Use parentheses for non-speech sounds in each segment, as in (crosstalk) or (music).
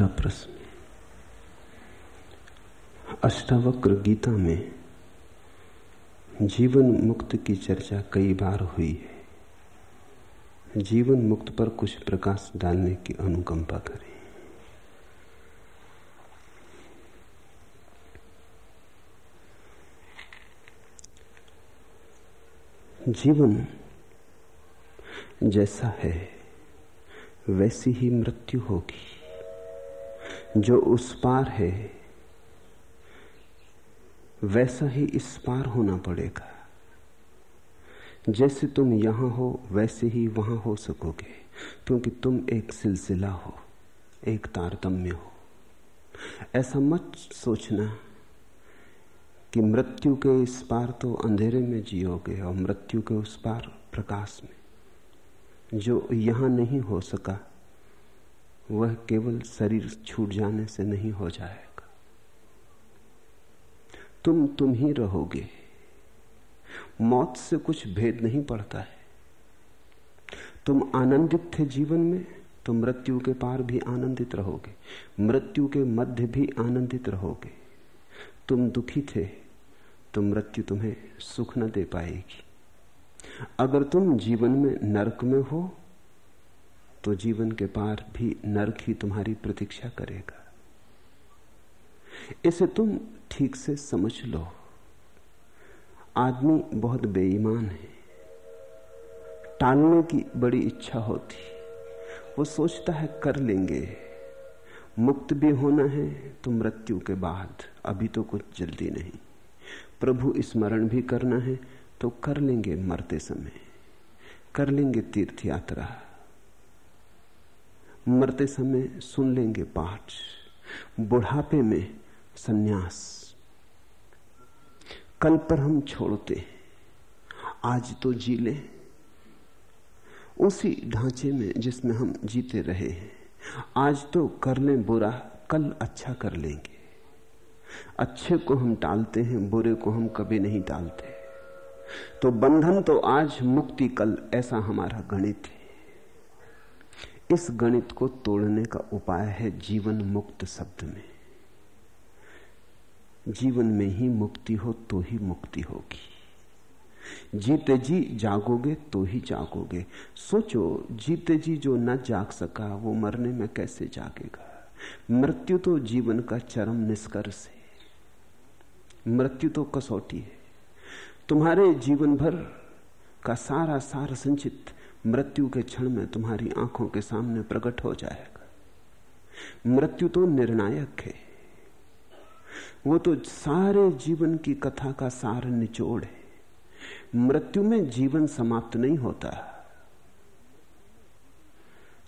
दूसरा प्रश्न। अष्टावक्र गीता में जीवन मुक्त की चर्चा कई बार हुई है। जीवन मुक्त पर कुछ प्रकाश डालने की अनुकंपा करें। जीवन जैसा है, वैसी ही मृत्यु होगी। जो उस पार है, वैसा ही इस पार होना पड़ेगा। जैसे तुम यहाँ हो, वैसे ही वहाँ हो सकोगे, क्योंकि तुम एक सिलसिला हो, एक तारतम्य हो। ऐसा मत सोचना कि मृत्यु के इस पार तो अंधेरे में जियोगे और मृत्यु के उस पार प्रकाश में, जो यहाँ नहीं हो सका। वह केवल शरीर छूट जाने से नहीं हो जाएगा। तुम तुम ही रहोगे। मौत से कुछ भेद नहीं पड़ता है। तुम आनंदित थे जीवन में तो मृत्यु के पार भी आनंदित रहोगे। मृत्यु के मध्य भी आनंदित रहोगे। तुम दुखी थे तो मृत्यु तुम्हें सुख न दे पाएगी। अगर तुम जीवन में नरक में हो तो जीवन के पार भी नरक ही तुम्हारी प्रतीक्षा करेगा। इसे तुम ठीक से समझ लो। आदमी बहुत बेईमान है। टालने की बड़ी इच्छा होती। वो सोचता है, कर लेंगे। मुक्त भी होना है तो मृत्यु के बाद। अभी तो कुछ जल्दी नहीं। प्रभु स्मरण भी करना है तो कर लेंगे मरते समय। कर लेंगे तीर्थ यात्रा मरते समय सुन लेंगे पाठ। बुढ़ापे में सन्यास। कल पर हम छोड़ते आज तो जी ले। उसी ढांचे में जिसमें हम जीते रहे हैं। आज तो कर लें बुरा, कल अच्छा कर लेंगे। अच्छे को हम टालते हैं, बुरे को हम कभी नहीं टालते। तो बंधन तो आज मुक्ति कल, ऐसा हमारा गणित है। इस गणित को तोड़ने का उपाय है जीवन मुक्त शब्द में। जीवन में ही मुक्ति हो तो ही मुक्ति होगी। जीते जी जागोगे तो ही जागोगे। सोचो, जीते जी जो न जाग सका, वो मरने में कैसे जागेगा? मृत्यु तो जीवन का चरम निष्कर्ष है। मृत्यु तो कसौटी है। तुम्हारे जीवन भर का सारा सार संचित मृत्यु के क्षण में तुम्हारी आँखों के सामने प्रकट हो जाएगा। मृत्यु तो निर्णायक है। वो तो सारे जीवन की कथा का सार निचोड़ है। मृत्यु में जीवन समाप्त नहीं होता।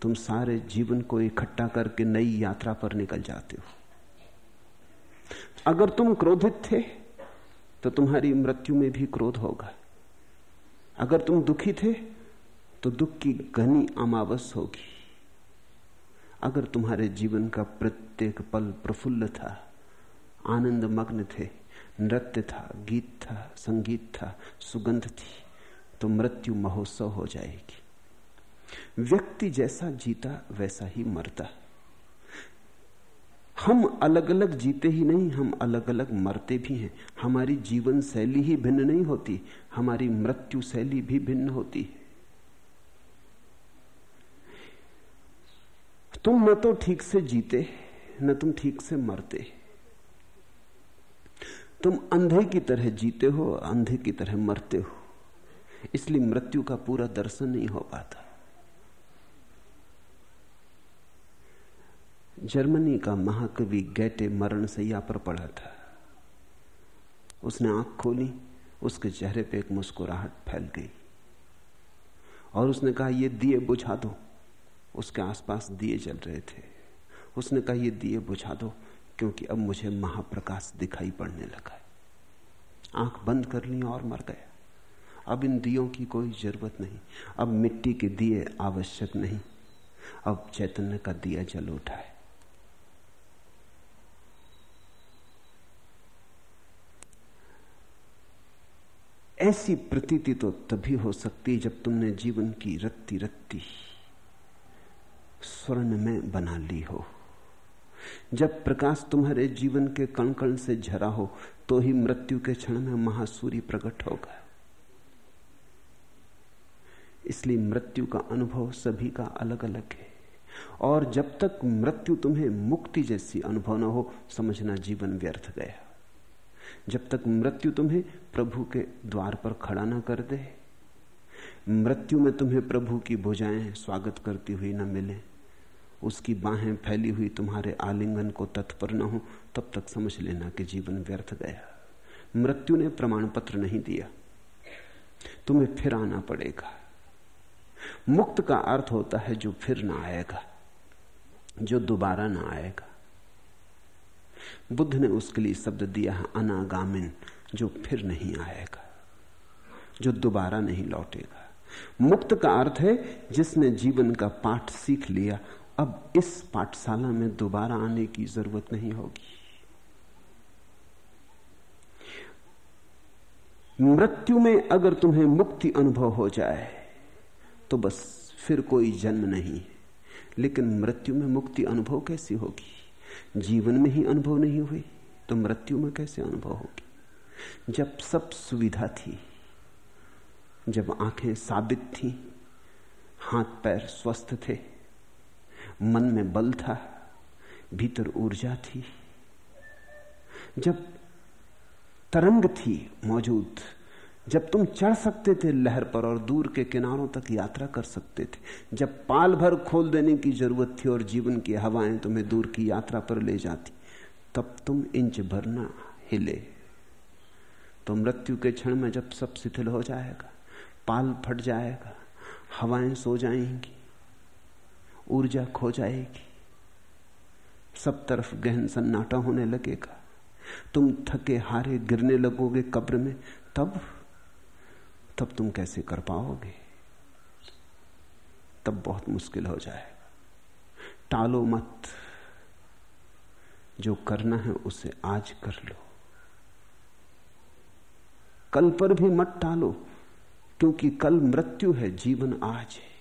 तुम सारे जीवन को इकट्ठा करके नई यात्रा पर निकल जाते हो। अगर तुम क्रोधित थे तो तुम्हारी मृत्यु में भी क्रोध होगा। अगर तुम दुखी थे तो दुख की घनी अमावस होगी। अगर तुम्हारे जीवन का प्रत्येक पल प्रफुल्ल था आनंद मग्न थे, नृत्य था, गीत था, संगीत था, सुगंध थी तो मृत्यु महोत्सव हो जाएगी। व्यक्ति जैसा जीता, वैसा ही मरता। हम अलग अलग जीते ही नहीं, हम अलग अलग मरते भी हैं। हमारी जीवन शैली ही भिन्न नहीं होती, हमारी मृत्यु शैली भी भिन्न होती है। तुम न तो ठीक से जीते, न तुम ठीक से मरते। तुम अंधे की तरह जीते हो, अंधे की तरह मरते हो। इसलिए मृत्यु का पूरा दर्शन नहीं हो पाता। जर्मनी का महाकवि गैटे मरण से सैया पर पड़ा था। उसने आँख खोली, उसके चेहरे पे एक मुस्कुराहट फैल गई। और उसने कहा, ये दिए बुझा दो। उसके आसपास दिए जल रहे थे। उसने कहा, ये दिए बुझा दो, क्योंकि अब मुझे महाप्रकाश दिखाई पड़ने लगा है। आँख बंद कर ली और मर गया। अब इन दियों की कोई ज़रूरत नहीं। अब मिट्टी के दिए आवश्यक नहीं। अब चैतन्य का दिया जल उठा है। ऐसी प्रतीति तो तभी हो सकती जब तुमने जीवन की रत्ती रत्ती स्वर्ण में बना ली हो। जब प्रकाश तुम्हारे जीवन के कण कण से झरा हो तो ही मृत्यु के क्षण में महासूर्य प्रकट होगा। इसलिए मृत्यु का अनुभव सभी का अलग अलग है। और जब तक मृत्यु तुम्हें मुक्ति जैसी अनुभव न हो, समझना जीवन व्यर्थ गया। जब तक मृत्यु तुम्हें प्रभु के द्वार पर खड़ा ना कर दे, मृत्यु में तुम्हें प्रभु की भुजाएँ स्वागत करती हुई न मिले। उसकी बाहें फैली हुई तुम्हारे आलिंगन को तत्पर न हो, तब तक समझ लेना कि जीवन व्यर्थ गया। मृत्यु ने प्रमाण पत्र नहीं दिया। तुम्हें फिर आना पड़ेगा। मुक्त का अर्थ होता है जो फिर ना आएगा, जो दोबारा ना आएगा। बुद्ध ने उसके लिए शब्द दिया है, अनागामिन, जो फिर नहीं आएगा, जो दोबारा नहीं लौटेगा। मुक्त का अर्थ है जिसने जीवन का पाठ सीख लिया अब इस पाठशाला में दोबारा आने की ज़रूरत नहीं होगी। मृत्यु में अगर तुम्हें मुक्ति अनुभव हो जाए तो बस फिर कोई जन्म नहीं लेकिन मृत्यु में मुक्ति अनुभव कैसी होगी? जीवन में ही अनुभव नहीं हुई तो मृत्यु में कैसे अनुभव होगी? जब सब सुविधा थी, जब आँखें साबित थी, हाथ पैर स्वस्थ थे मन में बल था, भीतर ऊर्जा थी। जब तरंग थी मौजूद, जब तुम चढ़ सकते थे लहर पर और दूर के किनारों तक यात्रा कर सकते थे, जब पाल भर खोल देने की ज़रूरत थी और जीवन की हवाएँ तुम्हें दूर की यात्रा पर ले जाती, तब तुम इंच भर ना हिले। तो मृत्यु के क्षण में जब सब शिथिल हो जाएगा, पाल फट जाएगा, हवाएँ सो जाएँगी ऊर्जा खो जाएगी। सब तरफ़ गहन सन्नाटा होने लगेगा। तुम थके हारे गिरने लगोगे कब्र में। तब तब तुम कैसे कर पाओगे? तब बहुत मुश्किल हो जाएगा। टालो मत। जो करना है उसे आज कर लो। कल पर भी मत टालो, क्योंकि कल मृत्यु है, जीवन आज है।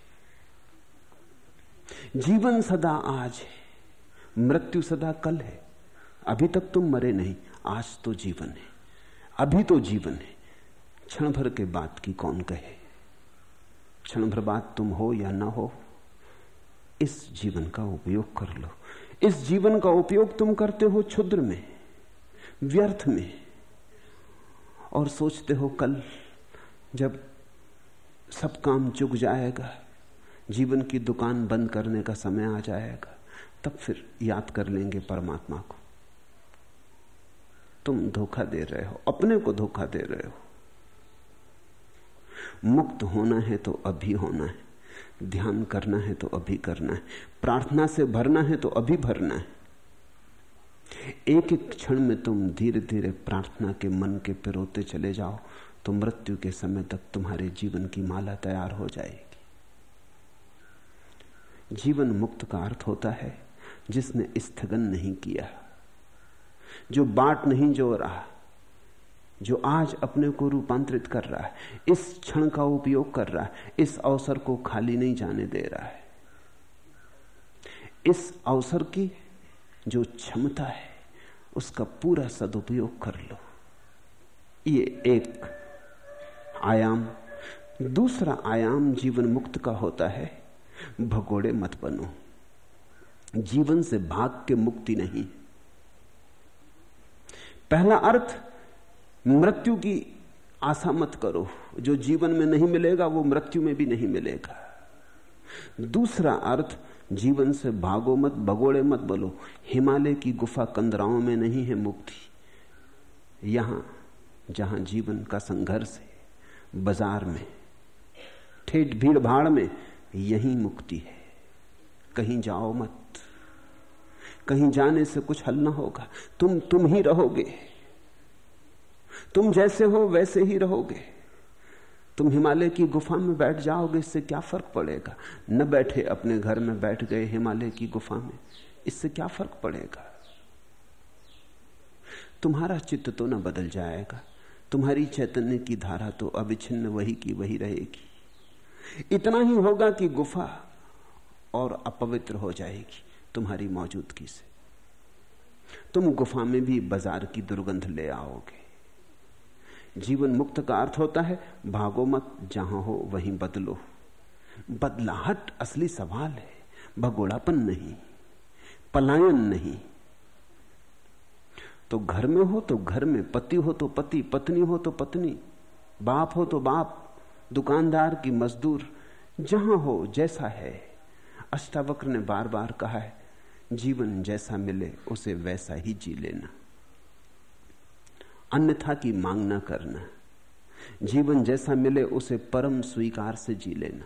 जीवन सदा आज है, मृत्यु सदा कल है, अभी तक तुम मरे नहीं, आज तो जीवन है, अभी तो जीवन है। क्षण भर के बात की कौन कहे? क्षण भर बात तुम हो या ना हो, इस जीवन का उपयोग कर लो। इस जीवन का उपयोग तुम करते हो क्षुद्र में, व्यर्थ में, और सोचते हो कल जब सब काम चुक जाएगा जीवन की दुकान बंद करने का समय आ जाएगा, तब फिर याद कर लेंगे परमात्मा को। तुम धोखा दे रहे हो, अपने को धोखा दे रहे हो। मुक्त होना है तो अभी होना है, ध्यान करना है तो अभी करना है, प्रार्थना से भरना है तो अभी भरना है। एक एक क्षण में तुम धीरे धीरे प्रार्थना के मन के पिरोते चले जाओ तो मृत्यु के समय तक तुम्हारे जीवन की माला तैयार हो जाएगी। जीवन मुक्त का अर्थ होता है, जिसने स्थगन नहीं किया। जो बाट नहीं जो रहा, जो आज अपने को रूपांतरित कर रहा है, इस क्षण का उपयोग कर रहा है, इस अवसर को खाली नहीं जाने दे रहा है। इस अवसर की जो क्षमता है, उसका पूरा सदुपयोग कर लो। ये एक आयाम। दूसरा आयाम जीवन मुक्त का होता है भगोड़े मत बनो। जीवन से भाग के मुक्ति नहीं। पहला अर्थ, मृत्यु की आशा मत करो। जो जीवन में नहीं मिलेगा, वो मृत्यु में भी नहीं मिलेगा। दूसरा अर्थ, जीवन से भागो मत, भगोड़े मत बोलो हिमालय की गुफा कंदराओं में नहीं है मुक्ति। यहाँ, जहाँ जीवन का संघर्ष है, बाज़ार में, ठेठ भीड़ भाड़ में यही मुक्ति है। कहीं जाओ मत। कहीं जाने से कुछ हल ना होगा। तुम तुम ही रहोगे। तुम जैसे हो, वैसे ही रहोगे। तुम हिमालय की गुफा में बैठ जाओगे, इससे क्या फ़र्क पड़ेगा? न बैठे अपने घर में बैठ गए हिमालय की गुफा में, इससे क्या फ़र्क पड़ेगा? तुम्हारा चित्त तो न बदल जाएगा। तुम्हारी चैतन्य की धारा तो अविच्छिन्न वही की वही रहेगी। इतना ही होगा कि गुफा और अपवित्र हो जाएगी तुम्हारी मौजूदगी से। तुम गुफा में भी बाज़ार की दुर्गंध ले आओगे। जीवन मुक्त का अर्थ होता है, भागो मत, जहाँ हो वहीं बदलो। बदलाहट असली सवाल है, भगोड़ापन नहीं, पलायन नहीं। तो घर में हो तो घर में, पति हो तो पति, पत्नी हो तो पत्नी, बाप हो तो बाप दुकानदार की मजदूर जहाँ हो जैसा है। अष्टावक्र ने बार बार कहा है, जीवन जैसा मिले उसे वैसा ही जी लेना। अन्यथा की मांग ना करना। जीवन जैसा मिले उसे परम स्वीकार से जी लेना।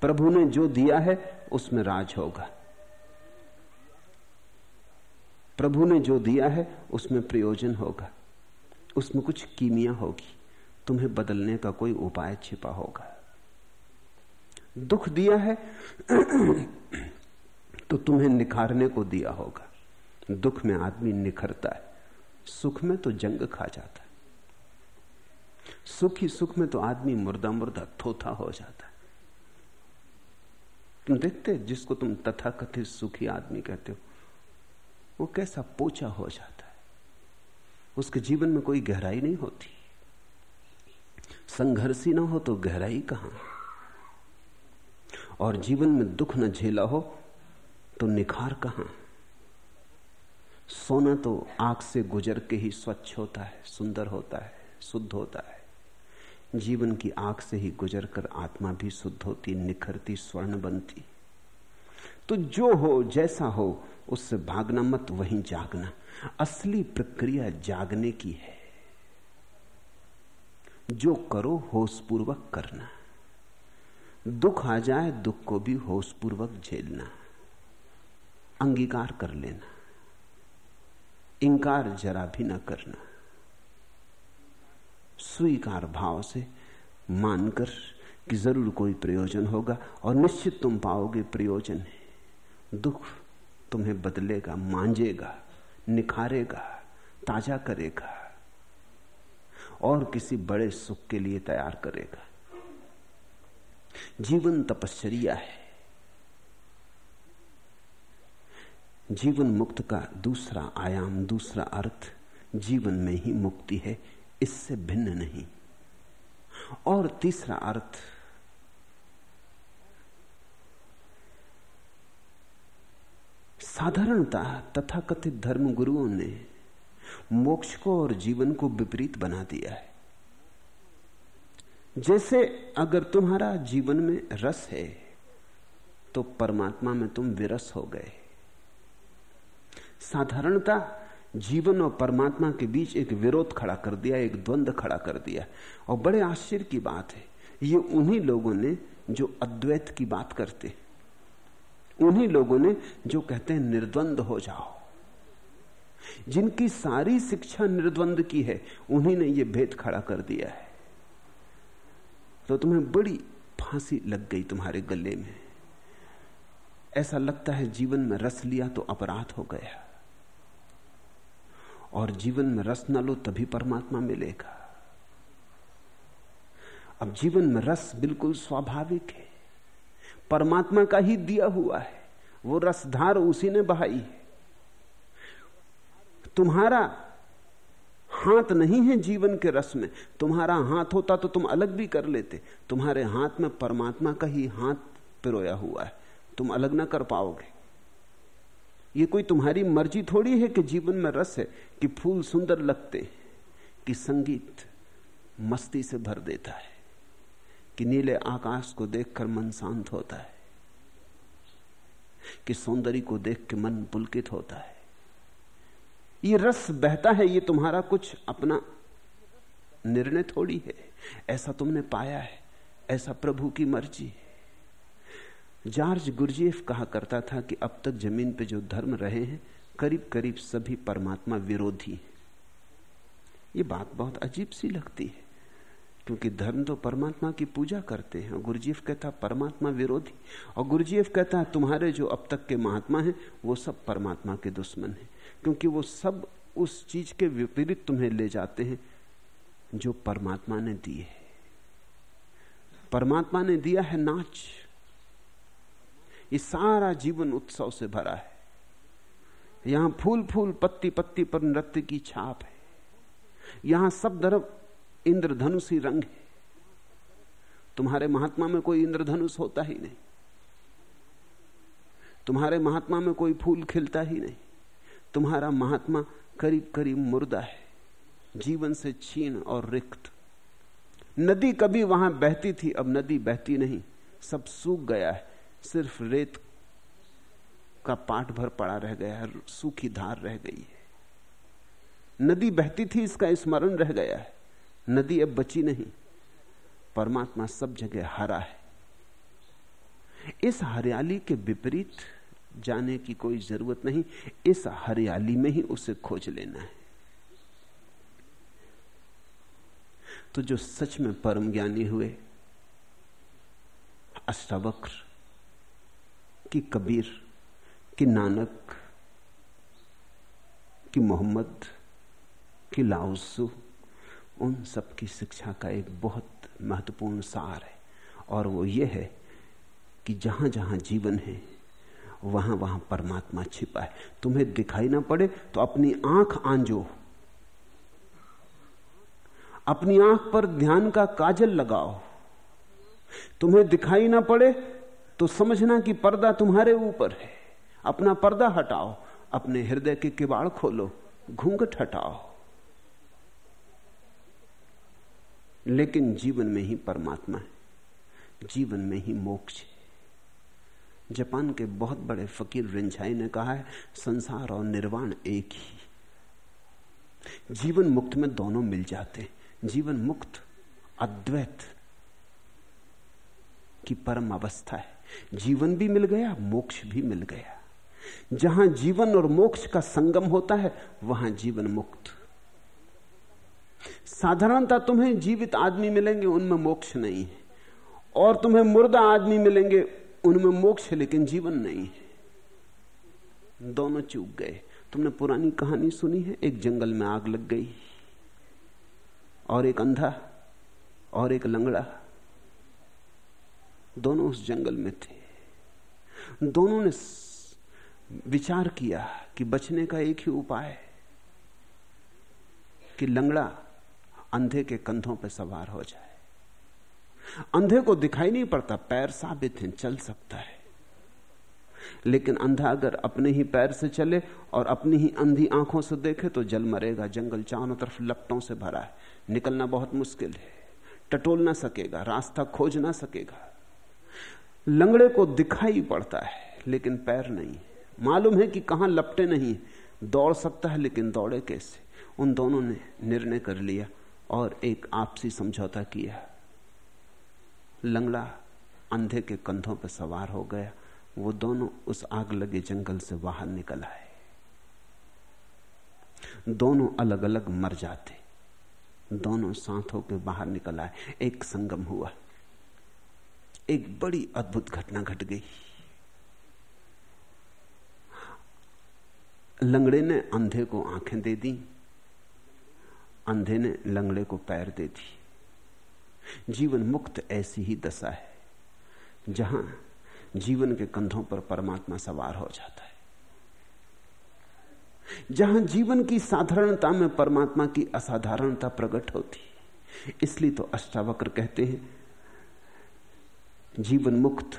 प्रभु ने जो दिया है, उसमें राज होगा। प्रभु ने जो दिया है, उसमें प्रयोजन होगा। उसमें कुछ कीमिया होगी। तुम्हें बदलने का कोई उपाय छिपा होगा। दुख दिया है तो तुम्हें निखारने को दिया होगा। दुख में आदमी निखरता है, सुख में तो जंग खा जाता है। सुख ही सुख में तो आदमी मुर्दा मुर्दा थोथा हो जाता है। तुम देखते जिसको तुम तथाकथित सुखी आदमी कहते हो, वो कैसा पोचा हो जाता है। उसके जीवन में कोई गहराई नहीं होती। संघर्षी ना हो तो गहराई कहाँ? और जीवन में दुख न झेला हो तो निखार कहाँ? सोना तो आँख से गुजर के ही स्वच्छ होता है, सुंदर होता है, शुद्ध होता है। जीवन की आँख से ही गुजर कर आत्मा भी शुद्ध होती, निखरती, स्वर्ण बनती। तो जो हो, जैसा हो, उससे भागना मत, वहीं जागना। असली प्रक्रिया जागने की है। जो करो होशपूर्वक करना। दुख आ जाए, दुख को भी होशपूर्वक झेलना। अंगीकार कर लेना। इंकार जरा भी ना करना। स्वीकार भाव से मानकर कि ज़रूर कोई प्रयोजन होगा और निश्चित तुम पाओगे प्रयोजन है। दुख तुम्हें बदलेगा, मांझेगा, निखारेगा, ताज़ा करेगा। और किसी बड़े सुख के लिए तैयार करेगा। जीवन तपश्चर्या है। जीवन मुक्त का दूसरा आयाम, दूसरा अर्थ जीवन में ही मुक्ति है, इससे भिन्न नहीं। और तीसरा अर्थ साधारणता तथाकथित धर्मगुरुओं ने मोक्ष को और जीवन को विपरीत बना दिया है। जैसे अगर तुम्हारा जीवन में रस है तो परमात्मा में तुम विरस हो गए। साधारणता जीवन और परमात्मा के बीच एक विरोध खड़ा कर दिया, एक द्वंद्व खड़ा कर दिया। और बड़े आश्चर्य की बात है, ये उन्हीं लोगों ने जो अद्वैत की बात करते उन्हीं लोगों ने जो कहते हैं निर्द्वंद हो जाओ। जिनकी सारी शिक्षा निर्द्वंद की है, उन्हीं ने यह भेद खड़ा कर दिया है। तो तुम्हें बड़ी फांसी लग गई तुम्हारे गले में। ऐसा लगता है जीवन में रस लिया तो अपराध हो गया। और जीवन में रस न लो तभी परमात्मा मिलेगा। अब जीवन में रस बिल्कुल स्वाभाविक है। परमात्मा का ही दिया हुआ है। वो रसधार उसी ने बहाई है। तुम्हारा हाथ नहीं है जीवन के रस में। तुम्हारा हाथ होता तो तुम अलग भी कर लेते। तुम्हारे हाथ में परमात्मा का ही हाथ पिरोया हुआ है। तुम अलग ना कर पाओगे। ये कोई तुम्हारी मर्ज़ी थोड़ी है कि जीवन में रस है, कि फूल सुंदर लगते कि संगीत मस्ती से भर देता है, कि नीले आकाश को देखकर मन शांत होता है, कि सौंदर्य को देख के मन पुलकित होता है। ये रस बहता है, ये तुम्हारा कुछ अपना निर्णय थोड़ी है। ऐसा तुमने पाया है, ऐसा प्रभु की मर्ज़ी है। जॉर्ज गुरजेफ कहा करता था कि अब तक ज़मीन पे जो धर्म रहे हैं करीब करीब सभी परमात्मा विरोधी हैं। ये बात बहुत अजीब सी लगती है। क्योंकि धर्म तो परमात्मा की पूजा करते हैं। और गुरुजीफ कहता, परमात्मा विरोधी। और गुरुजीफ कहता है तुम्हारे जो अब तक के महात्मा हैं, वो सब परमात्मा के दुश्मन हैं। क्योंकि वो सब उस चीज़ के विपरीत तुम्हें ले जाते हैं, जो परमात्मा ने दी है। परमात्मा ने दिया है नाच। ये सारा जीवन उत्सव से भरा है। यहाँ फूल फूल पत्ती पत्ती पर नृत्य की छाप है। यहाँ सब तरफ़ इंद्रधनुषी रंग है। तुम्हारे महात्मा में कोई इंद्रधनुष होता ही नहीं। तुम्हारे महात्मा में कोई फूल खिलता ही नहीं। तुम्हारा महात्मा करीब करीब मुर्दा है, जीवन से छीन और रिक्त। नदी कभी वहाँ बहती थी, अब नदी बहती नहीं। सब सूख गया है, सिर्फ़ रेत का पाठ भर पड़ा रह गया है, सूखी धार रह गई है। नदी बहती थी, इसका स्मरण रह गया है। नदी अब बची नहीं। परमात्मा सब जगह हरा है। इस हरियाली के विपरीत जाने की कोई ज़रूरत नहीं। इस हरियाली में ही उसे खोज लेना है। तो जो सच में परम ज्ञानी हुए, अष्टावक्र कि कबीर, कि नानक, कि मोहम्मद, कि लाउसु उन सब की शिक्षा का एक बहुत महत्वपूर्ण सार है। और वो ये है कि जहाँ जहाँ जीवन है वहाँ वहाँ परमात्मा छिपा है। तुम्हें दिखाई ना पड़े तो अपनी आँख आंजो। अपनी आँख पर ध्यान का काजल लगाओ। तुम्हें दिखाई ना पड़े तो समझना कि पर्दा तुम्हारे ऊपर है। अपना पर्दा हटाओ, अपने हृदय के किवाड़ खोलो, घूंघट हटाओ। लेकिन जीवन में ही परमात्मा है। जीवन में ही मोक्ष है। जापान के बहुत बड़े फकीर रिंझाई ने कहा है, संसार और निर्वाण एक ही। जीवन मुक्त में दोनों मिल जाते हैं। जीवन मुक्त, अद्वैत की परम अवस्था है। जीवन भी मिल गया, मोक्ष भी मिल गया। जहाँ जीवन और मोक्ष का संगम होता है, वहाँ जीवन मुक्त। साधारणता तुम्हें जीवित आदमी मिलेंगे, उनमें मोक्ष नहीं है। और तुम्हें मुर्दा आदमी मिलेंगे, उनमें मोक्ष है, लेकिन जीवन नहीं है। दोनों चूक गए। तुमने पुरानी कहानी सुनी है? एक जंगल में आग लग गई, और एक अंधा, और एक लंगड़ा। दोनों उस जंगल में थे। दोनों ने विचार किया कि बचने का एक ही उपाय है कि लंगड़ा अंधे के कंधों पर सवार हो जाए। अंधे को दिखाई नहीं पड़ता, पैर साबित हैं, चल सकता है। लेकिन अंधा अगर अपने ही पैर से चले और अपनी ही अंधी आँखों से देखे तो जल मरेगा, जंगल चारों तरफ़ लपटों से भरा है। निकलना बहुत मुश्किल है। टटोल ना सकेगा, रास्ता खोज ना सकेगा। लंगड़े को दिखाई पड़ता है, लेकिन पैर नहीं मालूम है कि कहाँ लपटे नहीं दौड़ सकता है, लेकिन दौड़े कैसे? उन दोनों ने निर्णय कर लिया। और एक आपसी समझौता किया। लंगड़ा अंधे के कंधों पर सवार हो गया। वो दोनों उस आग लगे जंगल से बाहर निकल आए। दोनों अलग अलग मर जाते। दोनों साथ होकर बाहर निकल आए। एक संगम हुआ। एक बड़ी अद्भुत घटना घट गई। लंगड़े ने अंधे को आँखें दे दी। अंधे ने लंगड़े को पैर दे दी जीवन मुक्त ऐसी ही दशा है, जहाँ जीवन के कंधों पर परमात्मा सवार हो जाता है। जहाँ जीवन की साधारणता में परमात्मा की असाधारणता प्रकट होती इसलिए तो अष्टावक्र कहते हैं, जीवन मुक्त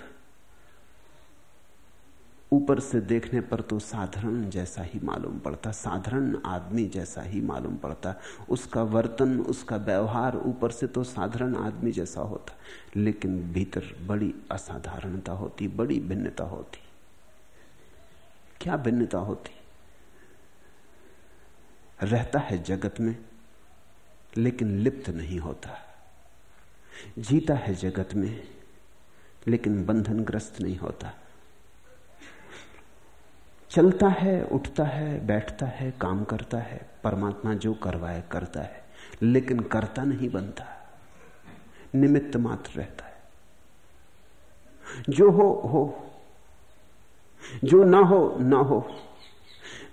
ऊपर से देखने पर तो साधारण जैसा ही मालूम पड़ता, साधारण आदमी जैसा ही मालूम पड़ता। उसका वर्तन, उसका व्यवहार ऊपर से तो साधारण आदमी जैसा होता। लेकिन भीतर बड़ी असाधारणता होती, बड़ी भिन्नता होती। क्या भिन्नता होती? रहता है जगत में, लेकिन लिप्त नहीं होता। जीता है जगत में, लेकिन बंधनग्रस्त नहीं होता। चलता है, उठता है, बैठता है, काम करता है, परमात्मा जो करवाए, करता है, लेकिन करता नहीं बनता। निमित्त मात्र रहता है। जो हो हो। जो ना हो ना हो।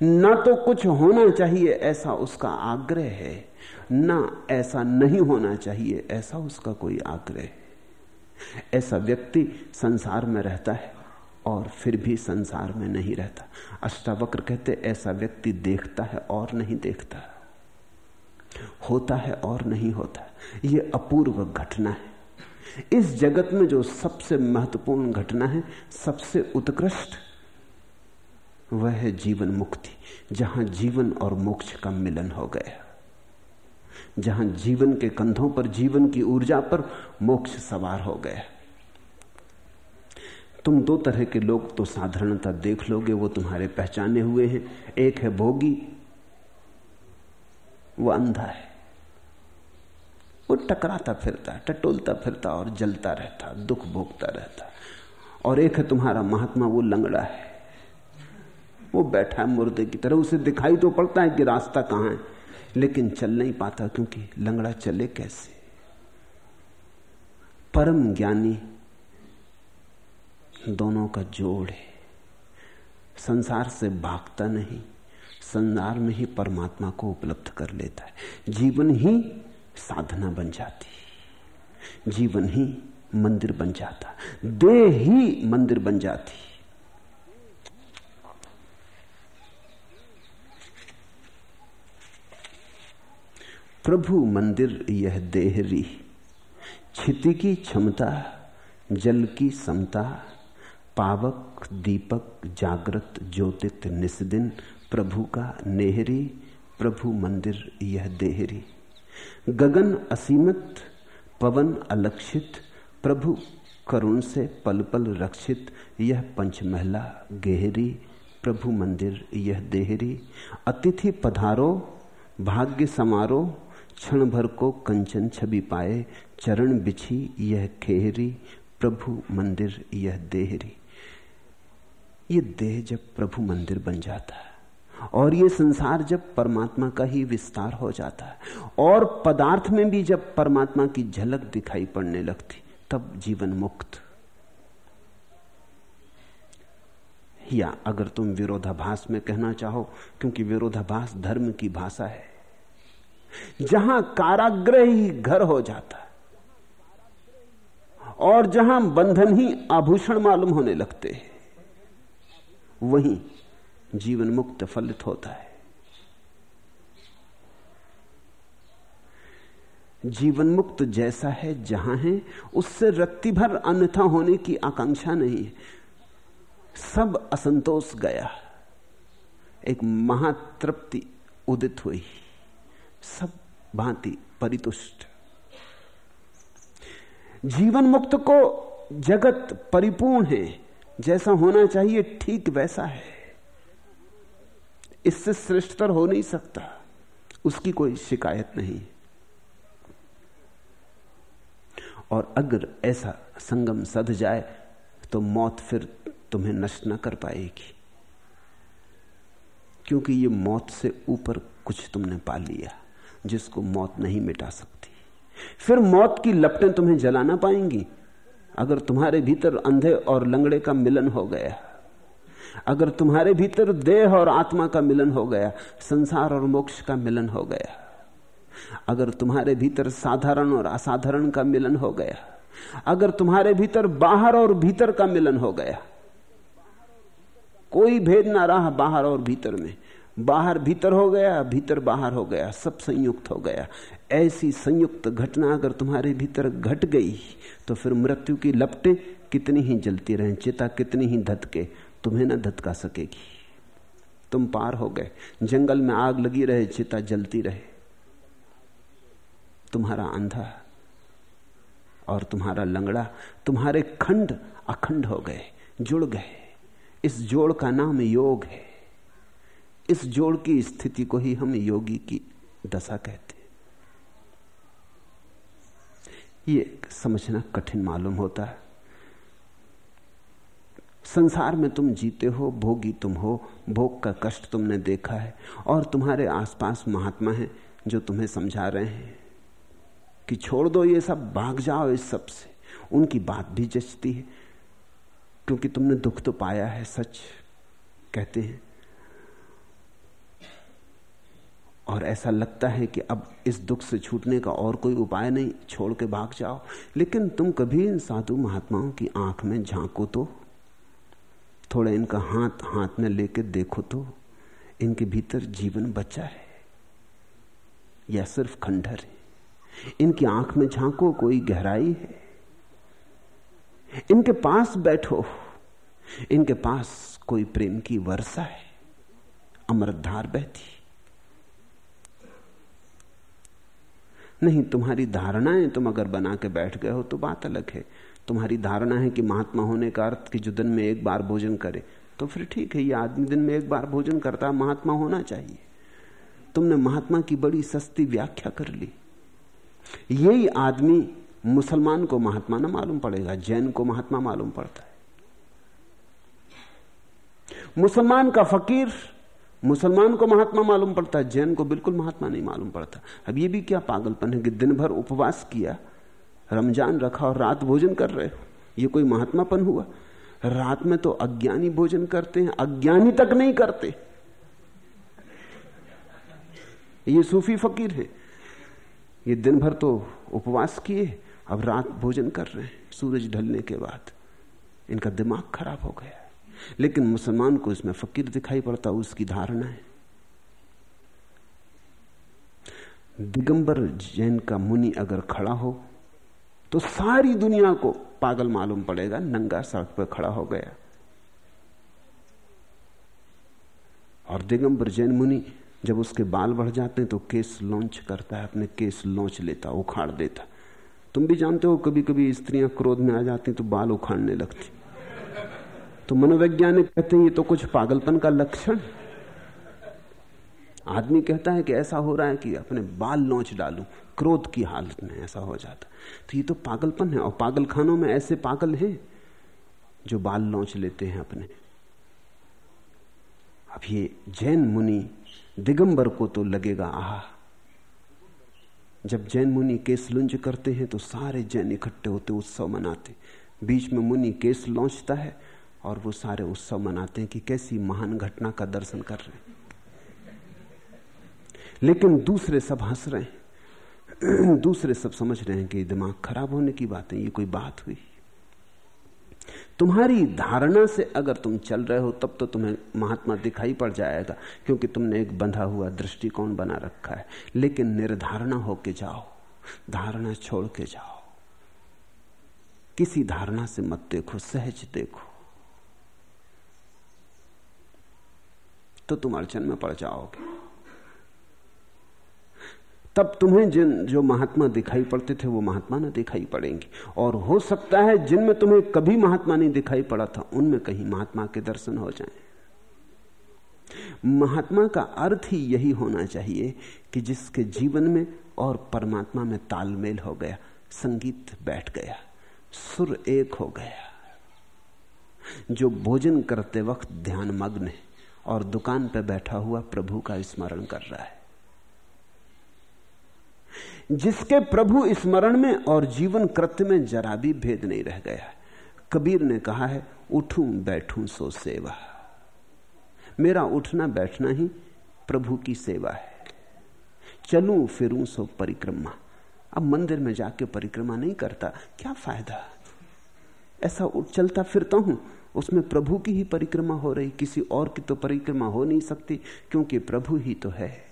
ना तो कुछ होना चाहिए, ऐसा उसका आग्रह है। ना ऐसा नहीं होना चाहिए, ऐसा उसका कोई आग्रह है। ऐसा व्यक्ति संसार में रहता है। और फिर भी संसार में नहीं रहता। अष्टावक्र कहते, ऐसा व्यक्ति देखता है और नहीं देखता। होता है और नहीं होता। यह अपूर्व घटना है। इस जगत में जो सबसे महत्वपूर्ण घटना है, सबसे उत्कृष्ट, वह है जीवन मुक्ति, जहाँ जीवन और मोक्ष का मिलन हो गया। जहाँ जीवन के कंधों पर, जीवन की ऊर्जा पर मोक्ष सवार हो गया। तुम दो तरह के लोग तो साधारणता देख लोगे, वो तुम्हारे पहचाने हुए हैं। एक है भोगी, वो अंधा है। वो टकराता फिरता टटोलता फिरता और जलता रहता, दुख भोगता रहता और एक है तुम्हारा महात्मा, वो लंगड़ा है। वो बैठा है मुर्दे की तरह, उसे दिखाई तो पड़ता है कि रास्ता कहाँ है, लेकिन चल नहीं पाता क्योंकि लंगड़ा चले कैसे? परम ज्ञानी दोनों का जोड़ है। संसार से भागता नहीं, संसार में ही परमात्मा को उपलब्ध कर लेता है। जीवन ही साधना बन जाती जीवन ही मंदिर बन जाता देह ही मंदिर बन जाती प्रभु मंदिर यह देहरी क्षिति की क्षमता, जल की समता पावक, दीपक, जागृत, ज्योतित, निस्दिन, प्रभु का नेहरी, प्रभु मंदिर, यह देहरी। गगन असीमत, पवन अलक्षित, प्रभु करुण से पल पल रक्षित, यह पंचमहला गेहरी, प्रभु मंदिर, यह देहरी। अतिथि पधारो, भाग्य समारोह क्षण भर को कंचन छवि पाए, चरण बिछी, यह खेहरी, प्रभु मंदिर, यह देहरी। ये देह जब प्रभु मंदिर बन जाता है, और ये संसार जब परमात्मा का ही विस्तार हो जाता है, और पदार्थ में भी जब परमात्मा की झलक दिखाई पड़ने लगती, तब जीवन मुक्त। या अगर तुम विरोधाभास में कहना चाहो, क्योंकि विरोधाभास धर्म की भाषा है, जहाँ काराग्रह ही घर हो जाता है और जहाँ बंधन ही आभूषण मालूम होने लगते हैं वहीं जीवन मुक्त फलित होता है। जीवन मुक्त जैसा है जहाँ है, उससे रत्ती भर अन्यथा होने की आकांक्षा नहीं है। सब असंतोष गया। एक महातृप्ति उदित हुई। सब भांति परितुष्ट। जीवन मुक्त को जगत परिपूर्ण है। जैसा होना चाहिए ठीक वैसा है। इससे श्रेष्ठतर हो नहीं सकता। उसकी कोई शिकायत नहीं। और अगर ऐसा संगम सध जाए तो मौत फिर तुम्हें नष्ट न कर पाएगी। क्योंकि ये मौत से ऊपर कुछ तुमने पा लिया, जिसको मौत नहीं मिटा सकती। फिर मौत की लपटें तुम्हें जला ना पाएँगी। अगर तुम्हारे भीतर अंधे और लंगड़े का मिलन हो गया, अगर तुम्हारे भीतर देह और आत्मा का मिलन हो गया, संसार और मोक्ष का मिलन हो गया, अगर तुम्हारे भीतर साधारण और असाधारण का मिलन हो गया, अगर तुम्हारे भीतर बाहर और भीतर का मिलन हो गया, कोई भेद ना रहा बाहर और भीतर में। बाहर भीतर हो गया, भीतर बाहर हो गया, सब संयुक्त हो गया। ऐसी संयुक्त घटना अगर तुम्हारे भीतर घट गई तो फिर मृत्यु की लपटें कितनी ही जलती रहें, चिता कितनी ही धतके, तुम्हें न धतका सकेगी। तुम पार हो गए, जंगल में आग लगी रहे, चिता जलती रहे। तुम्हारा अंधा और तुम्हारा लंगड़ा, तुम्हारे खंड अखंड हो गए, जुड़ गए। इस जोड़ का नाम योग है। इस जोड़ की स्थिति को ही हम योगी की दशा कहते हैं ये समझना कठिन मालूम होता है। संसार में तुम जीते हो, भोगी तुम हो, भोग का कष्ट तुमने देखा है और तुम्हारे आसपास महात्मा हैं जो तुम्हें समझा रहे हैं कि छोड़ दो ये सब, भाग जाओ इस सबसे। उनकी बात भी जचती है, क्योंकि तुमने दुख तो पाया है, सच कहते हैं। और ऐसा लगता है कि अब इस दुख से छूटने का और कोई उपाय नहीं, छोड़ के भाग जाओ। लेकिन तुम कभी इन साधु महात्माओं की आँख में झांको तो? थोड़ा इनका हाथ हाथ में लेके देखो तो इनके भीतर जीवन बचा है, या सिर्फ़ खंडर है। इनकी आँख में झांको, कोई गहराई है। इनके पास बैठो, इनके पास कोई प्रेम की वर्षा है अमृतधार बहती। नहीं, तुम्हारी धारणाएँ तुम अगर बना के बैठ गए हो तो बात अलग है। तुम्हारी धारणा है कि महात्मा होने का अर्थ कि जो दिन में एक बार भोजन करे तो फिर ठीक है, ये आदमी दिन में एक बार भोजन करता, महात्मा होना चाहिए। तुमने महात्मा की बड़ी सस्ती व्याख्या कर ली। यही आदमी मुसलमान को महात्मा ना मालूम पड़ेगा, जैन को महात्मा मालूम पड़ता है। मुसलमान का फकीर मुसलमान को महात्मा मालूम पड़ता है जैन को बिल्कुल महात्मा नहीं मालूम पड़ता। अब ये भी क्या पागलपन है कि दिन भर उपवास किया, रमज़ान रखा और रात भोजन कर रहे हो? ये कोई महात्मापन हुआ? रात में तो अज्ञानी भोजन करते हैं, अज्ञानी तक नहीं करते। ये सूफी फकीर है। ये दिन भर तो उपवास किए अब रात भोजन कर रहे हैं, सूरज ढलने के बाद इनका दिमाग खराब हो गया। लेकिन मुसलमान को इसमें फकीर दिखाई पड़ता, उसकी धारणा है। दिगंबर जैन का मुनि अगर खड़ा हो तो सारी दुनिया को पागल मालूम पड़ेगा, नंगा सड़क पर खड़ा हो गया। और दिगंबर जैन मुनि जब उसके बाल बढ़ जाते हैं तो केस लॉन्च करता है, अपने केस लॉन्च लेता, उखाड़ देता। तुम भी जानते हो कभी कभी स्त्रियाँ क्रोध में आ जाती तो बाल उखाड़ने लगती तो मनोवैज्ञानिक कहते हैं, ये तो कुछ पागलपन का लक्षण आदमी कहता है कि ऐसा हो रहा है कि अपने बाल लौच डालूं, क्रोध की हालत में ऐसा हो जाता। तो ये तो पागलपन है, और पागल खानों में ऐसे पागल हैं जो बाल लौच लेते हैं अपने। अब ये जैन मुनि दिगंबर को तो लगेगा, आह, जब जैन मुनि केस लुंज करते हैं तो सारे जैन इकट्ठे होते उत्सव मनाते। बीच में मुनि केस लौचता है और वो सारे उत्सव मनाते हैं कि कैसी महान घटना का दर्शन कर रहे हैं। लेकिन दूसरे सब हंस रहे हैं। (clears throat) दूसरे सब समझ रहे हैं कि दिमाग खराब होने की बात है, ये कोई बात हुई। तुम्हारी धारणा से अगर तुम चल रहे हो, तब तो तुम्हें महात्मा दिखाई पड़ जाएगा, क्योंकि तुमने एक बंधा हुआ दृष्टिकोण बना रखा है। लेकिन निर्धारणा होके जाओ, धारणा छोड़ के जाओ। किसी धारणा से मत देखो, सहज देखो। तो तुम अड़चन में पड़ जाओगे। तब तुम्हें जिन, जो महात्मा दिखाई पड़ते थे, वो महात्मा ना दिखाई पड़ेंगे। और हो सकता है जिनमें तुम्हें कभी महात्मा नहीं दिखाई पड़ा था, उनमें कहीं महात्मा के दर्शन हो जाएँ। महात्मा का अर्थ ही यही होना चाहिए कि जिसके जीवन में और परमात्मा में तालमेल हो गया, संगीत बैठ गया, सुर एक हो गया। जो भोजन करते वक्त ध्यान मग्न है और दुकान पर बैठा हुआ प्रभु का स्मरण कर रहा है। जिसके प्रभु स्मरण में और जीवन कृत्य में जरा भी भेद नहीं रह गया कबीर ने कहा है, उठूं, बैठूं, सो सेवा। मेरा उठना, बैठना ही प्रभु की सेवा है। चलूँ, फिरूं, सो परिक्रमा। अब मंदिर में जाके परिक्रमा नहीं करता, क्या फ़ायदा? ऐसा उठ, चलता फिरता हूँ उसमें प्रभु की ही परिक्रमा हो रही, किसी और की तो परिक्रमा हो नहीं सकती, क्योंकि प्रभु ही तो है।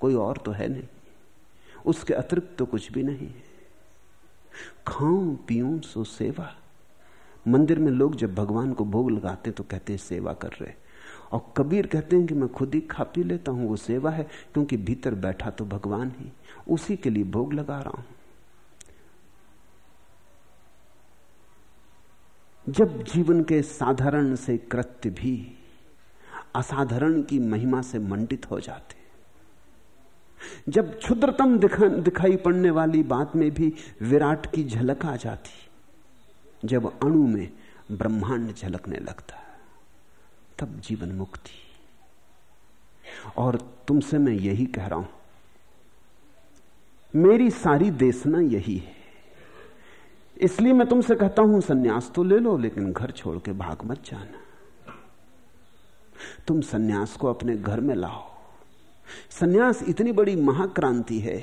कोई और तो है नहीं। उसके अतिरिक्त तो कुछ भी नहीं है। खाऊं, पीऊं, सो सेवा। मंदिर में लोग जब भगवान को भोग लगाते तो कहते हैं, सेवा कर रहे और कबीर कहते हैं कि मैं खुद ही खा पी लेता हूँ, वो सेवा है, क्योंकि भीतर बैठा तो भगवान ही, उसी के लिए भोग लगा रहा हूँ। जब जीवन के साधारण से कृत्य भी असाधारण की महिमा से मंडित हो जाते जब क्षुद्रतम दिखा, दिखाई पड़ने वाली बात में भी विराट की झलक आ जाती जब अणु में ब्रह्मांड झलकने लगता तब जीवन मुक्ति। और तुमसे मैं यही कह रहा हूँ मेरी सारी देशना यही है। इसलिए मैं तुमसे कहता हूँ, सन्यास तो ले लो, लेकिन घर छोड़ के भाग मत जाना। तुम सन्यास को अपने घर में लाओ। सन्यास इतनी बड़ी महाक्रांति है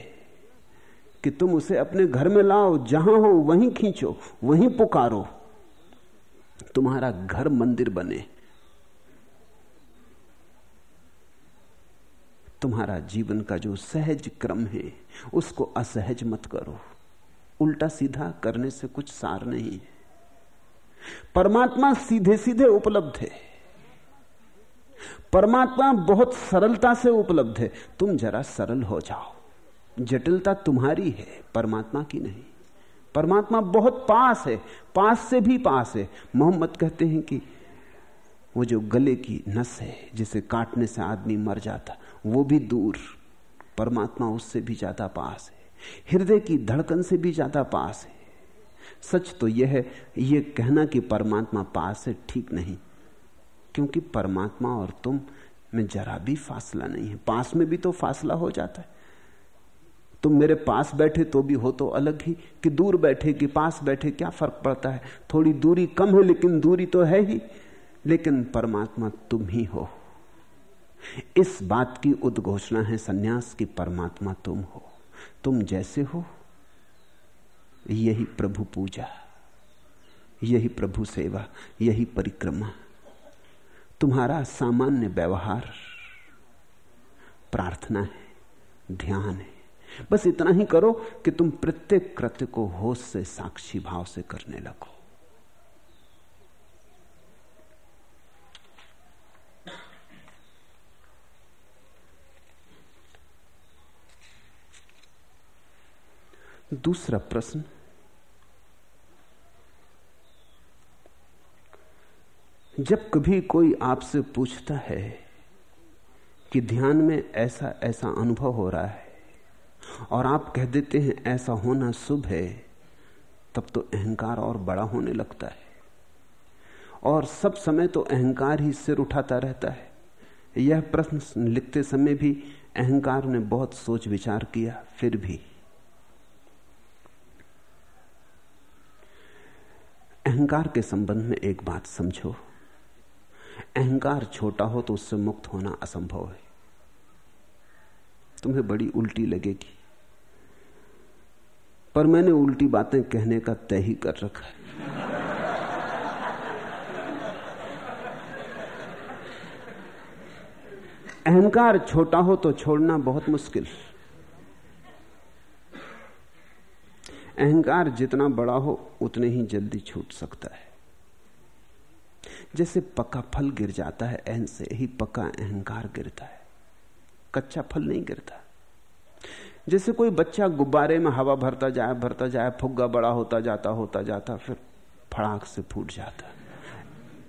कि तुम उसे अपने घर में लाओ, जहाँ हो, वहीं खींचो, वहीं पुकारो। तुम्हारा घर मंदिर बने। तुम्हारा जीवन का जो सहज क्रम है, उसको असहज मत करो। उल्टा सीधा करने से कुछ सार नहीं है। परमात्मा सीधे सीधे उपलब्ध है। परमात्मा बहुत सरलता से उपलब्ध है। तुम जरा सरल हो जाओ। जटिलता तुम्हारी है, परमात्मा की नहीं। परमात्मा बहुत पास है, पास से भी पास है। मोहम्मद कहते हैं कि वो जो गले की नस है, जिसे काटने से आदमी मर जाता, वो भी दूर। परमात्मा उससे भी ज़्यादा पास है। हृदय की धड़कन से भी ज़्यादा पास है। सच तो यह है, यह कहना कि परमात्मा पास है, ठीक नहीं। क्योंकि परमात्मा और तुम में जरा भी फासला नहीं है। पास में भी तो फासला हो जाता है। तुम मेरे पास बैठे तो भी हो तो अलग ही, कि दूर बैठे, कि पास बैठे क्या फ़र्क पड़ता है? थोड़ी दूरी कम है, लेकिन दूरी तो है ही। लेकिन परमात्मा तुम ही हो। इस बात की उद्घोषणा है, सन्यास की परमात्मा तुम हो। तुम जैसे हो, यही प्रभु पूजा, यही प्रभु सेवा, यही परिक्रमा। तुम्हारा सामान्य व्यवहार, प्रार्थना है, ध्यान है। बस इतना ही करो कि तुम प्रत्येक कृत्य को होश से, साक्षी भाव से करने लगो। दूसरा प्रश्न, जब कभी कोई आपसे पूछता है कि ध्यान में ऐसा ऐसा अनुभव हो रहा है और आप कह देते हैं ऐसा होना शुभ है, तब तो अहंकार और बड़ा होने लगता है। और सब समय तो अहंकार ही सिर उठाता रहता है। यह प्रश्न लिखते समय भी अहंकार ने बहुत सोच विचार किया, फिर भी अहंकार के संबंध में एक बात समझो। अहंकार छोटा हो तो उससे मुक्त होना असंभव है। तुम्हें बड़ी उल्टी लगेगी। पर मैंने उल्टी बातें कहने का तय ही कर रखा है। अहंकार छोटा हो तो छोड़ना बहुत मुश्किल अहंकार जितना बड़ा हो, उतने ही जल्दी छूट सकता है। जैसे पक्का फल गिर जाता है एहन से ही पक्का अहंकार गिरता है। कच्चा फल नहीं गिरता। जैसे कोई बच्चा गुब्बारे में हवा भरता जाए भरता जाए, फुग्गा बड़ा होता जाता होता जाता, फिर फड़ाक से फूट जाता।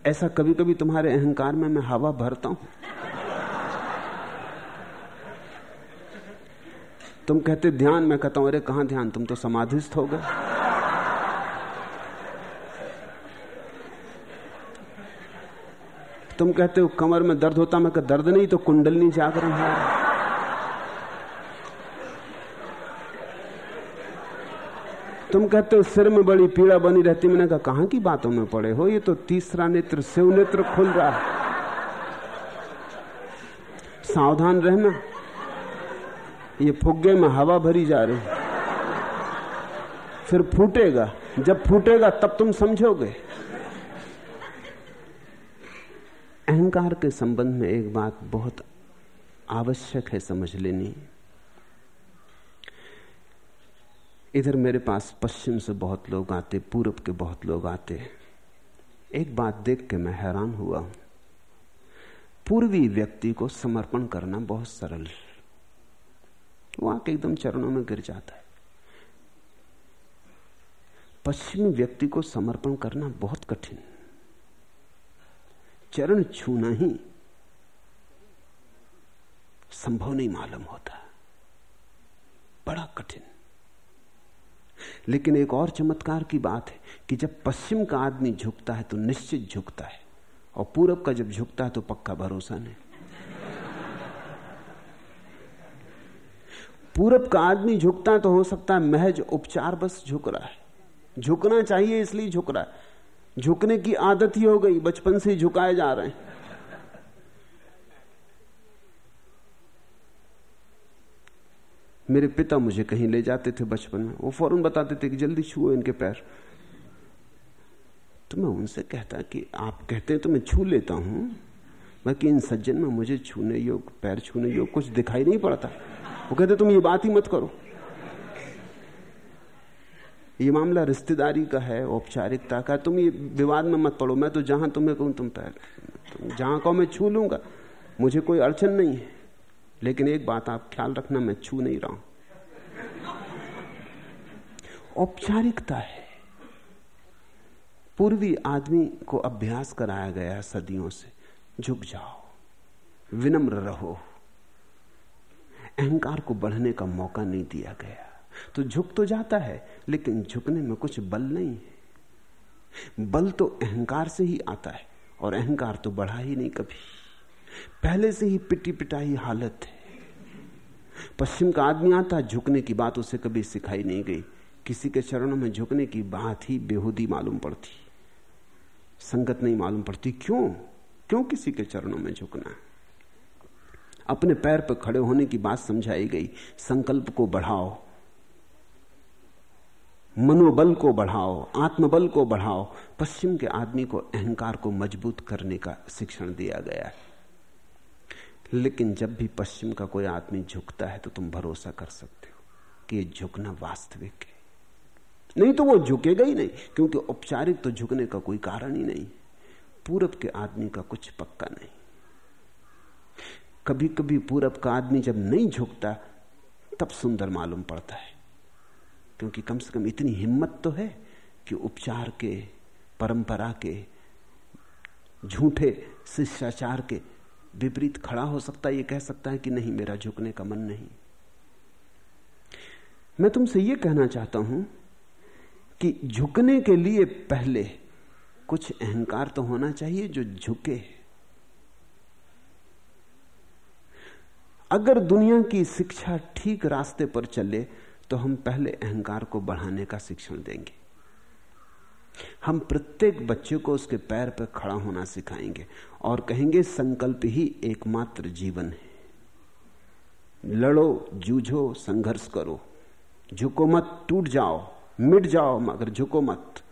ऐसा कभी कभी तुम्हारे अहंकार में मैं हवा भरता हूँ? तुम कहते, ध्यान मैं कहता हूँ, अरे, कहाँ ध्यान? तुम तो समाधिस्थ हो गए. तुम कहते हो, कमर में दर्द होता? मैं दर्द नहीं तो कुंडलनी जागरण है। तुम कहते हो, सिर में बड़ी पीड़ा बनी रहती मैंने कहा, कहाँ की बातों में पड़े हो? ये तो तीसरा नेत्र, शिव नेत्र खुल रहा है। सावधान रहना। ये फुग्गे में हवा भरी जा रही। फिर फूटेगा। जब फूटेगा, तब तुम समझोगे। अहंकार के संबंध में एक बात बहुत आवश्यक है समझ लेनी। इधर मेरे पास पश्चिम से बहुत लोग आते, पूरब के बहुत लोग आते। एक बात देख के मैं हैरान हुआ। पूर्वी व्यक्ति को समर्पण करना बहुत सरल वो आके एकदम चरणों में गिर जाता है। पश्चिमी व्यक्ति को समर्पण करना बहुत कठिन। चरण छूना ही संभव नहीं मालूम होता। बड़ा कठिन। लेकिन एक और चमत्कार की बात है कि जब पश्चिम का आदमी झुकता है तो निश्चित झुकता है और पूरब का जब झुकता है तो पक्का भरोसा नहीं। पूरब का आदमी झुकता तो हो सकता है महज उपचार बस झुक रहा है। झुकना चाहिए इसलिए झुक रहा है। झुकने की आदत ही हो गई, बचपन से झुकाए जा रहे हैं। मेरे पिता मुझे कहीं ले जाते थे बचपन में। वो फ़ौरन बताते थे कि जल्दी छुओ इनके पैर। तो मैं उनसे कहता कि आप कहते हैं तो मैं छू लेता हूँ, बाकी इन सज्जन में मुझे छूने योग पैर छूने योग कुछ दिखाई नहीं पड़ता। वो कहते, तुम ये बात ही मत करो। ये मामला रिश्तेदारी का है, औपचारिकता का। तुम ये विवाद में मत पड़ो। मैं तो जहाँ तुम्हें कहूँ, तुम पैर जहाँ कहो, मैं छू लूँगा। मुझे कोई अड़चन नहीं है। लेकिन एक बात आप ख्याल रखना, मैं छू नहीं रहा हूँ। औपचारिकता है। पूर्वी आदमी को अभ्यास कराया गया सदियों से। झुक जाओ। विनम्र रहो। अहंकार को बढ़ने का मौका नहीं दिया गया। तो झुक तो जाता है, लेकिन झुकने में कुछ बल नहीं है। बल तो अहंकार से ही आता है, और अहंकार तो बढ़ा ही नहीं कभी। पहले से ही पिटी पिटाई हालत है। पश्चिम का आदमी आता, झुकने की बात उसे कभी सिखाई नहीं गई। किसी के चरणों में झुकने की बात ही बेहूदी मालूम पड़ती। संगत नहीं मालूम पड़ती, क्यों? क्यों किसी के चरणों में झुकना? अपने पैर पर खड़े होने की बात समझाई गई। संकल्प को बढ़ाओ। मनोबल को बढ़ाओ, आत्मबल को बढ़ाओ। पश्चिम के आदमी को अहंकार को मज़बूत करने का शिक्षण दिया गया है। लेकिन जब भी पश्चिम का कोई आदमी झुकता है तो तुम भरोसा कर सकते हो कि ये झुकना वास्तविक है। नहीं तो वो झुकेगा ही नहीं, क्योंकि औपचारिक तो झुकने का कोई कारण ही नहीं। पूरब के आदमी का कुछ पक्का नहीं। कभी कभी पूरब का आदमी जब नहीं झुकता, तब सुंदर मालूम पड़ता है। क्योंकि कम से कम इतनी हिम्मत तो है कि उपचार के, परंपरा के, झूठे शिष्टाचार के विपरीत खड़ा हो सकता है, ये कह सकता है कि नहीं, मेरा झुकने का मन नहीं। मैं तुमसे ये कहना चाहता हूँ कि झुकने के लिए पहले कुछ अहंकार तो होना चाहिए जो झुके। अगर दुनिया की शिक्षा ठीक रास्ते पर चले तो हम पहले अहंकार को बढ़ाने का शिक्षण देंगे। हम प्रत्येक बच्चे को उसके पैर पर खड़ा होना सिखाएँगे और कहेंगे, संकल्प ही एकमात्र जीवन है। लड़ो, जूझो, संघर्ष करो। झुको मत, टूट जाओ, मिट जाओ, मगर झुको मत।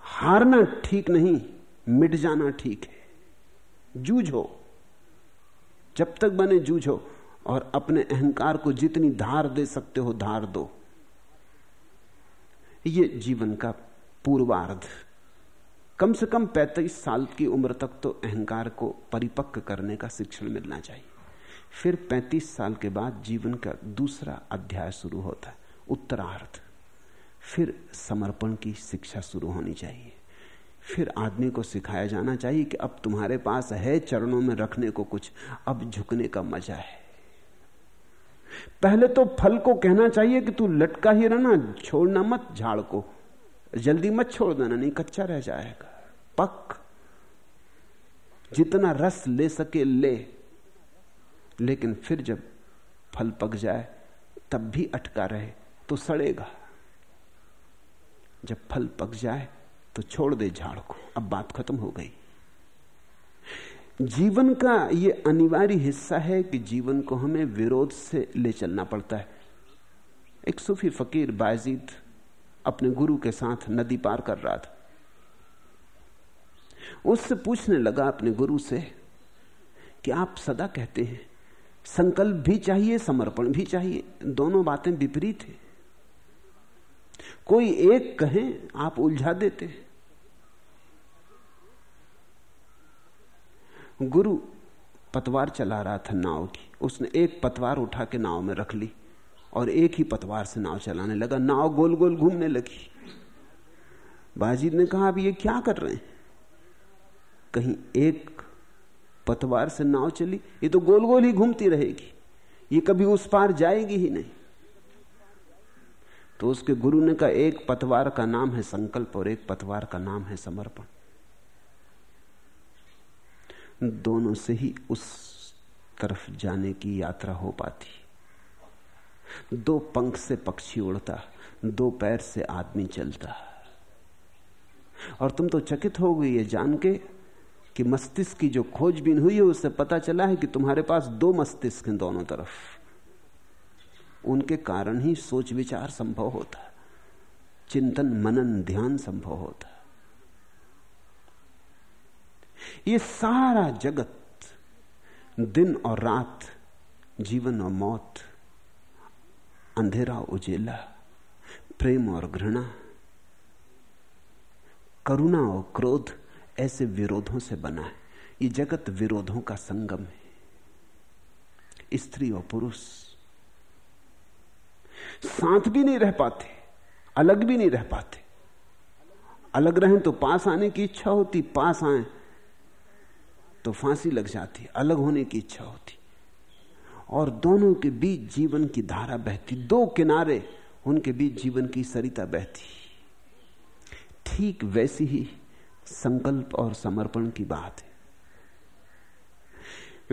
हारना ठीक नहीं, मिट जाना ठीक है। जूझो। जब तक बने जूझो और अपने अहंकार को जितनी धार दे सकते हो, धार दो। ये जीवन का पूर्वार्ध। कम से कम 35 साल की उम्र तक तो अहंकार को परिपक्व करने का शिक्षण मिलना चाहिए। फिर 35 साल के बाद जीवन का दूसरा अध्याय शुरू होता है, उत्तरार्ध। फिर समर्पण की शिक्षा शुरू होनी चाहिए। फिर आदमी को सिखाया जाना चाहिए कि अब तुम्हारे पास है चरणों में रखने को कुछ, अब झुकने का मज़ा है। पहले तो फल को कहना चाहिए कि तू लटका ही रहना, छोड़ना मत झाड़ को। जल्दी मत छोड़ देना, नहीं कच्चा रह जाएगा। पक। जितना रस ले सके ले। लेकिन फिर जब फल पक जाए, तब भी अटका रहे तो सड़ेगा। जब फल पक जाए तो छोड़ दे झाड़ को। अब बात खत्म हो गई। जीवन का यह अनिवार्य हिस्सा है कि जीवन को हमें विरोध से ले चलना पड़ता है। एक सूफी फकीर बाजीद अपने गुरु के साथ नदी पार कर रहा था। उससे पूछने लगा अपने गुरु से कि आप सदा कहते हैं, संकल्प भी चाहिए, समर्पण भी चाहिए, दोनों बातें विपरीत हैं। कोई एक कहें, आप उलझा देते गुरु पतवार चला रहा था नाव की। उसने एक पतवार उठा के नाव में रख ली और एक ही पतवार से नाव चलाने लगा। नाव गोल गोल घूमने लगी। बाजीद ने कहा, अब ये क्या कर रहे हैं? कहीं एक पतवार से नाव चली, ये तो गोल गोल ही घूमती रहेगी। ये कभी उस पार जाएगी ही नहीं। तो उसके गुरु ने कहा, एक पतवार का नाम है संकल्प और एक पतवार का नाम है समर्पण। दोनों से ही उस तरफ़ जाने की यात्रा हो पाती। दो पंख से पक्षी उड़ता, दो पैर से आदमी चलता। और तुम तो चकित हो गई ये जान के कि मस्तिष्क की जो खोजबीन हुई है, उससे पता चला है कि तुम्हारे पास दो मस्तिष्क हैं दोनों तरफ़। उनके कारण ही सोच विचार संभव होता। चिंतन, मनन, ध्यान संभव होता। ये सारा जगत दिन और रात, जीवन और मौत, अंधेरा, उजेला, प्रेम और घृणा, करुणा और क्रोध ऐसे विरोधों से बना है। ये जगत विरोधों का संगम है। स्त्री और पुरुष साथ भी नहीं रह पाते, अलग भी नहीं रह पाते। अलग रहें तो पास आने की इच्छा होती, पास आए। तो फांसी लग जाती, अलग होने की इच्छा होती। और दोनों के बीच जीवन की धारा बहती, दो किनारे उनके बीच जीवन की सरिता बहती। ठीक वैसी ही संकल्प और समर्पण की बात है।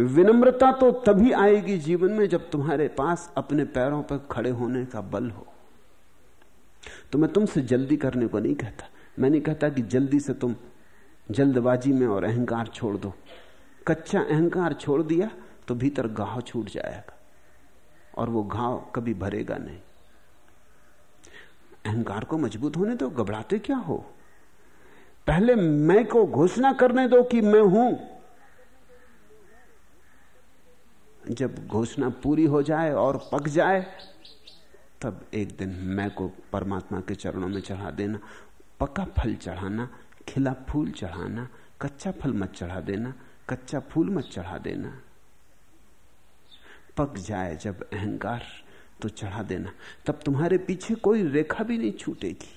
विनम्रता तो तभी आएगी जीवन में जब तुम्हारे पास अपने पैरों पर खड़े होने का बल हो। तो मैं तुमसे जल्दी करने को नहीं कहता। मैं नहीं कहता कि जल्दी से तुम जल्दबाजी में और अहंकार छोड़ दो। कच्चा अहंकार छोड़ दिया तो भीतर घाव छूट जाएगा और वो घाव कभी भरेगा नहीं। अहंकार को मज़बूत होने दो, घबराते क्या हो? पहले मैं को घोषणा करने दो कि मैं हूँ। जब घोषणा पूरी हो जाए और पक जाए, तब एक दिन मैं को परमात्मा के चरणों में चढ़ा देना, पका फल चढ़ाना खिला फूल चढ़ाना, कच्चा फल मत चढ़ा देना, कच्चा फूल मत चढ़ा देना। पक जाए जब अहंकार तो चढ़ा देना। तब तुम्हारे पीछे कोई रेखा भी नहीं छूटेगी।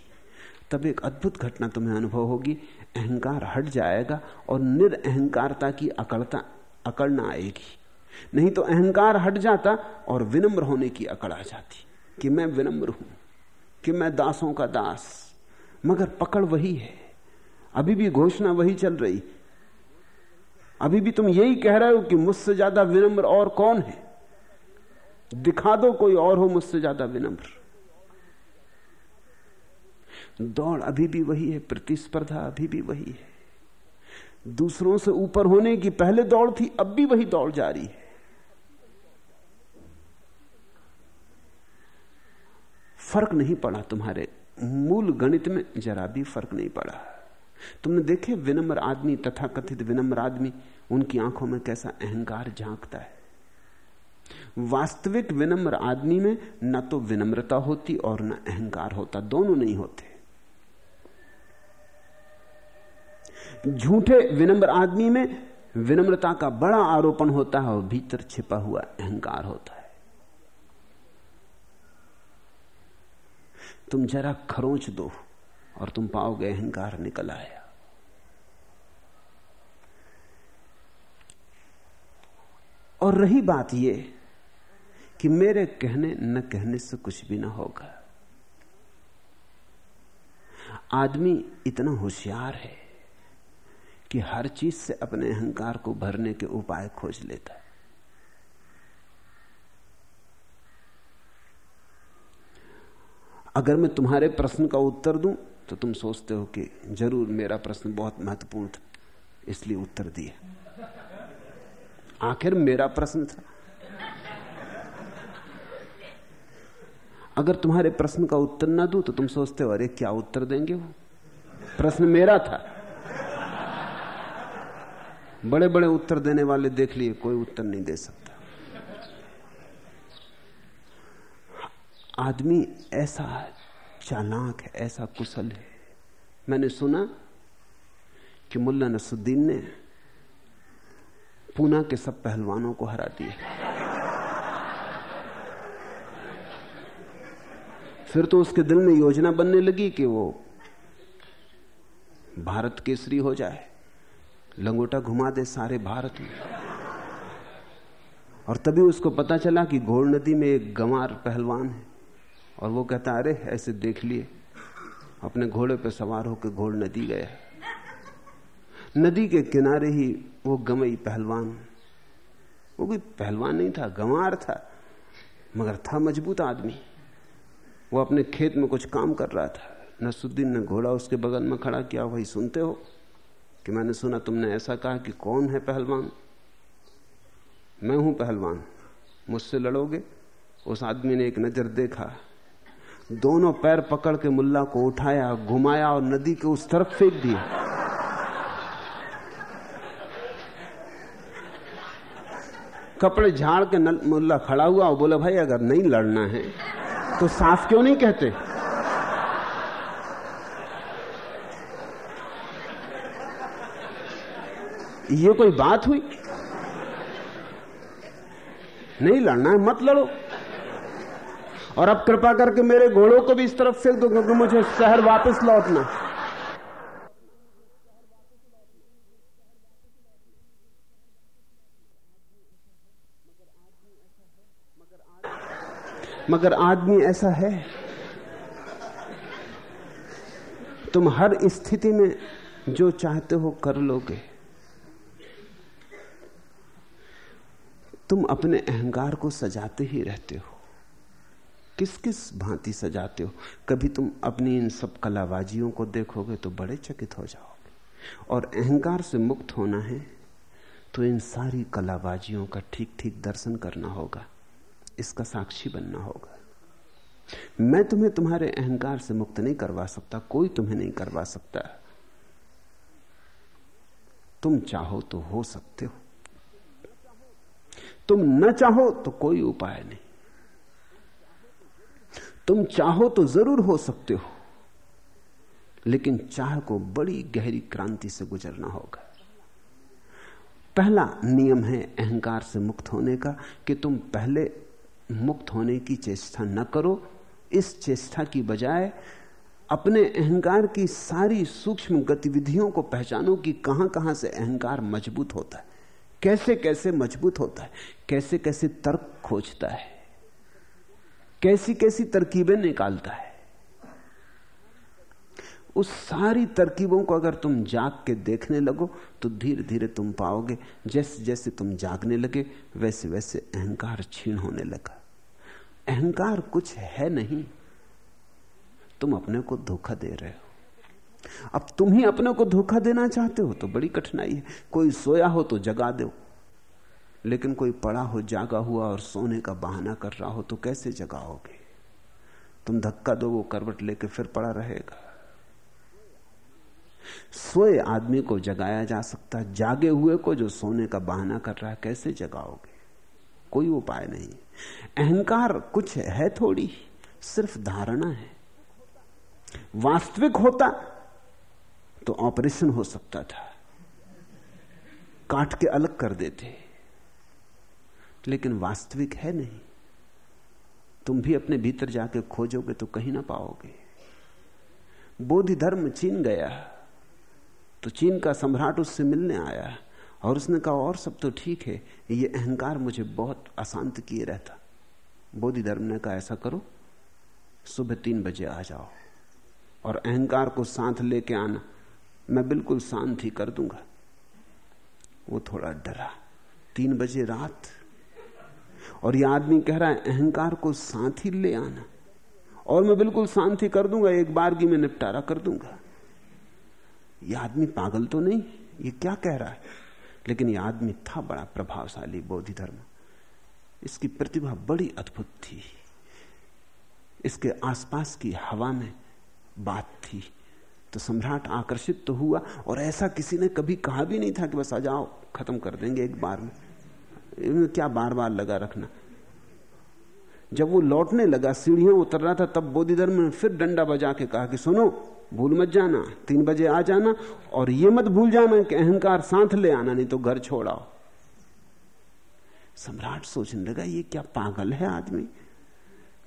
तब एक अद्भुत घटना तुम्हें अनुभव होगी। अहंकार हट जाएगा और निरअहकारता की अकड़ता, अकड़ ना आएगी। नहीं तो अहंकार हट जाता और विनम्र होने की अकड़ आ जाती कि मैं विनम्र हूँ, कि मैं दासों का दास। मगर पकड़ वही है। अभी भी घोषणा वही चल रही। अभी भी तुम यही कह रहे हो कि मुझसे ज़्यादा विनम्र और कौन है? दिखा दो कोई और हो मुझसे ज़्यादा विनम्र। दौड़ अभी भी वही है, प्रतिस्पर्धा अभी भी वही है। दूसरों से ऊपर होने की पहले दौड़ थी, अब भी वही दौड़ जारी है। फ़र्क नहीं पड़ा तुम्हारे। मूल गणित में जरा भी फ़र्क नहीं पड़ा। तुमने देखे विनम्र आदमी तथा कथित विनम्र आदमी, उनकी आँखों में कैसा अहंकार झांकता है? वास्तविक विनम्र आदमी में न तो विनम्रता होती और न अहंकार होता, दोनों नहीं होते। झूठे विनम्र आदमी में विनम्रता का बड़ा आरोपण होता है और भीतर छिपा हुआ अहंकार होता है। तुम जरा खरोच दो। और तुम पाओगे अहंकार निकल आया। और रही बात यह कि मेरे कहने, न कहने से कुछ भी ना होगा। आदमी इतना होशियार है कि हर चीज़ से अपने अहंकार को भरने के उपाय खोज लेता है। अगर मैं तुम्हारे प्रश्न का उत्तर दूँ तो तुम सोचते हो कि ज़रूर मेरा प्रश्न बहुत महत्वपूर्ण था, इसलिए उत्तर दिया आखिर मेरा प्रश्न था। अगर तुम्हारे प्रश्न का उत्तर ना दू तो तुम सोचते हो, अरे, क्या उत्तर देंगे वो? प्रश्न मेरा था। बड़े बड़े उत्तर देने वाले देख लिए, कोई उत्तर नहीं दे सकता। आदमी ऐसा चालाक है, ऐसा कुशल है। मैंने सुना कि मुल्ला नसुद्दीन ने पूना के सब पहलवानों को हरा दिया। फिर तो उसके दिल में योजना बनने लगी कि वो भारत केसरी हो जाए, लंगोटा घुमा दे सारे भारत में। और तभी उसको पता चला कि घोड़ नदी में एक गंवार पहलवान है। और वो कहता, अरे, ऐसे देख लिए। अपने घोड़े पर सवार होकर घोड़ नदी गया। नदी के किनारे ही वो गमई पहलवान। वो कोई पहलवान नहीं था, गंवार था, मगर था मज़बूत आदमी। वो अपने खेत में कुछ काम कर रहा था। नसुद्दीन ने घोड़ा उसके बगल में खड़ा किया, वही सुनते हो कि मैंने सुना तुमने ऐसा कहा कि कौन है पहलवान? मैं हूँ पहलवान। मुझसे लड़ोगे? उस आदमी ने एक नज़र देखा। दोनों पैर पकड़ के मुल्ला को उठाया घुमाया और नदी के उस तरफ़ फेंक दिया। कपड़े झाड़ के नल, मुल्ला खड़ा हुआ और बोला भाई अगर नहीं लड़ना है तो साफ़ क्यों नहीं कहते? ये कोई बात हुई? नहीं लड़ना है मत लड़ो। और अब कृपा करके मेरे घोड़ों को भी इस तरफ़ फेंक दो, क्योंकि मुझे शहर वापस लौटना मगर आदमी ऐसा है, तुम हर स्थिति में जो चाहते हो कर लोगे। तुम अपने अहंकार को सजाते ही रहते हो। किस किस भांति सजाते हो? कभी तुम अपनी इन सब कलाबाजियों को देखोगे तो बड़े चकित हो जाओगे। और अहंकार से मुक्त होना है तो इन सारी कलाबाजियों का ठीक ठीक दर्शन करना होगा। इसका साक्षी बनना होगा। मैं तुम्हें तुम्हारे अहंकार से मुक्त नहीं करवा सकता, कोई तुम्हें नहीं करवा सकता। तुम चाहो तो हो सकते हो। तुम न चाहो तो कोई उपाय नहीं। तुम चाहो तो ज़रूर हो सकते हो, लेकिन चाह को बड़ी गहरी क्रांति से गुजरना होगा। पहला नियम है अहंकार से मुक्त होने का, कि तुम पहले मुक्त होने की चेष्टा न करो। इस चेष्टा की बजाय अपने अहंकार की सारी सूक्ष्म गतिविधियों को पहचानो कि कहाँ कहाँ से अहंकार मज़बूत होता है। कैसे कैसे मज़बूत होता है? कैसे कैसे तर्क खोजता है? कैसी कैसी तरकीबें निकालता है। उस सारी तरकीबों को अगर तुम जाग के देखने लगो तो धीरे धीरे तुम पाओगे जैसे जैसे तुम जागने लगे वैसे वैसे अहंकार छीण होने लगा। अहंकार कुछ है नहीं। तुम अपने को धोखा दे रहे हो। अब तुम ही अपने को धोखा देना चाहते हो तो बड़ी कठिनाई है। कोई सोया हो तो जगा दो। लेकिन कोई पड़ा हो, जागा हुआ और सोने का बहाना कर रहा हो तो कैसे जगाओगे? तुम धक्का दो, वो करवट लेके फिर पड़ा रहेगा। सोए आदमी को जगाया जा सकता है जागे हुए को जो सोने का बहाना कर रहा है, कैसे जगाओगे? कोई उपाय नहीं। अहंकार कुछ है थोड़ी, सिर्फ़ धारणा है। वास्तविक होता तो ऑपरेशन हो सकता था। काट के अलग कर देते। लेकिन वास्तविक है नहीं। तुम भी अपने भीतर जाके खोजोगे तो कहीं ना पाओगे। बोधि धर्म चीन गया तो चीन का सम्राट उससे मिलने आया और उसने कहा, और सब तो ठीक है, ये अहंकार मुझे बहुत अशांत किए रहता। बोधि धर्म ने कहा, ऐसा करो, सुबह तीन बजे आ जाओ और अहंकार को साथ लेके आना। मैं बिल्कुल शांत ही कर दूँगा। वो थोड़ा डरा। तीन बजे रात और यह आदमी कह रहा है, अहंकार को साथ ही ले आना। और मैं बिल्कुल शांति कर दूँगा, एक बार की मैं निपटारा कर दूँगा। यह आदमी पागल तो नहीं, ये क्या कह रहा है? लेकिन यह आदमी था बड़ा प्रभावशाली बोधि धर्म। इसकी प्रतिभा बड़ी अद्भुत थी। इसके आसपास की हवा में बात थी। तो सम्राट आकर्षित तो हुआ, और ऐसा किसी ने कभी कहा भी नहीं था कि बस आ जाओ, खत्म कर देंगे एक बार में। क्या बार बार लगा रखना? जब वो लौटने लगा, सीढ़ियों उतर रहा था, तब बोधिधर्म ने फिर डंडा बजा के कहा कि सुनो, भूल मत जाना, तीन बजे आ जाना और ये मत भूल जाना कि अहंकार साथ ले आना, नहीं तो घर छोड़ाओ सम्राट सोचने लगा, ये क्या पागल है आदमी?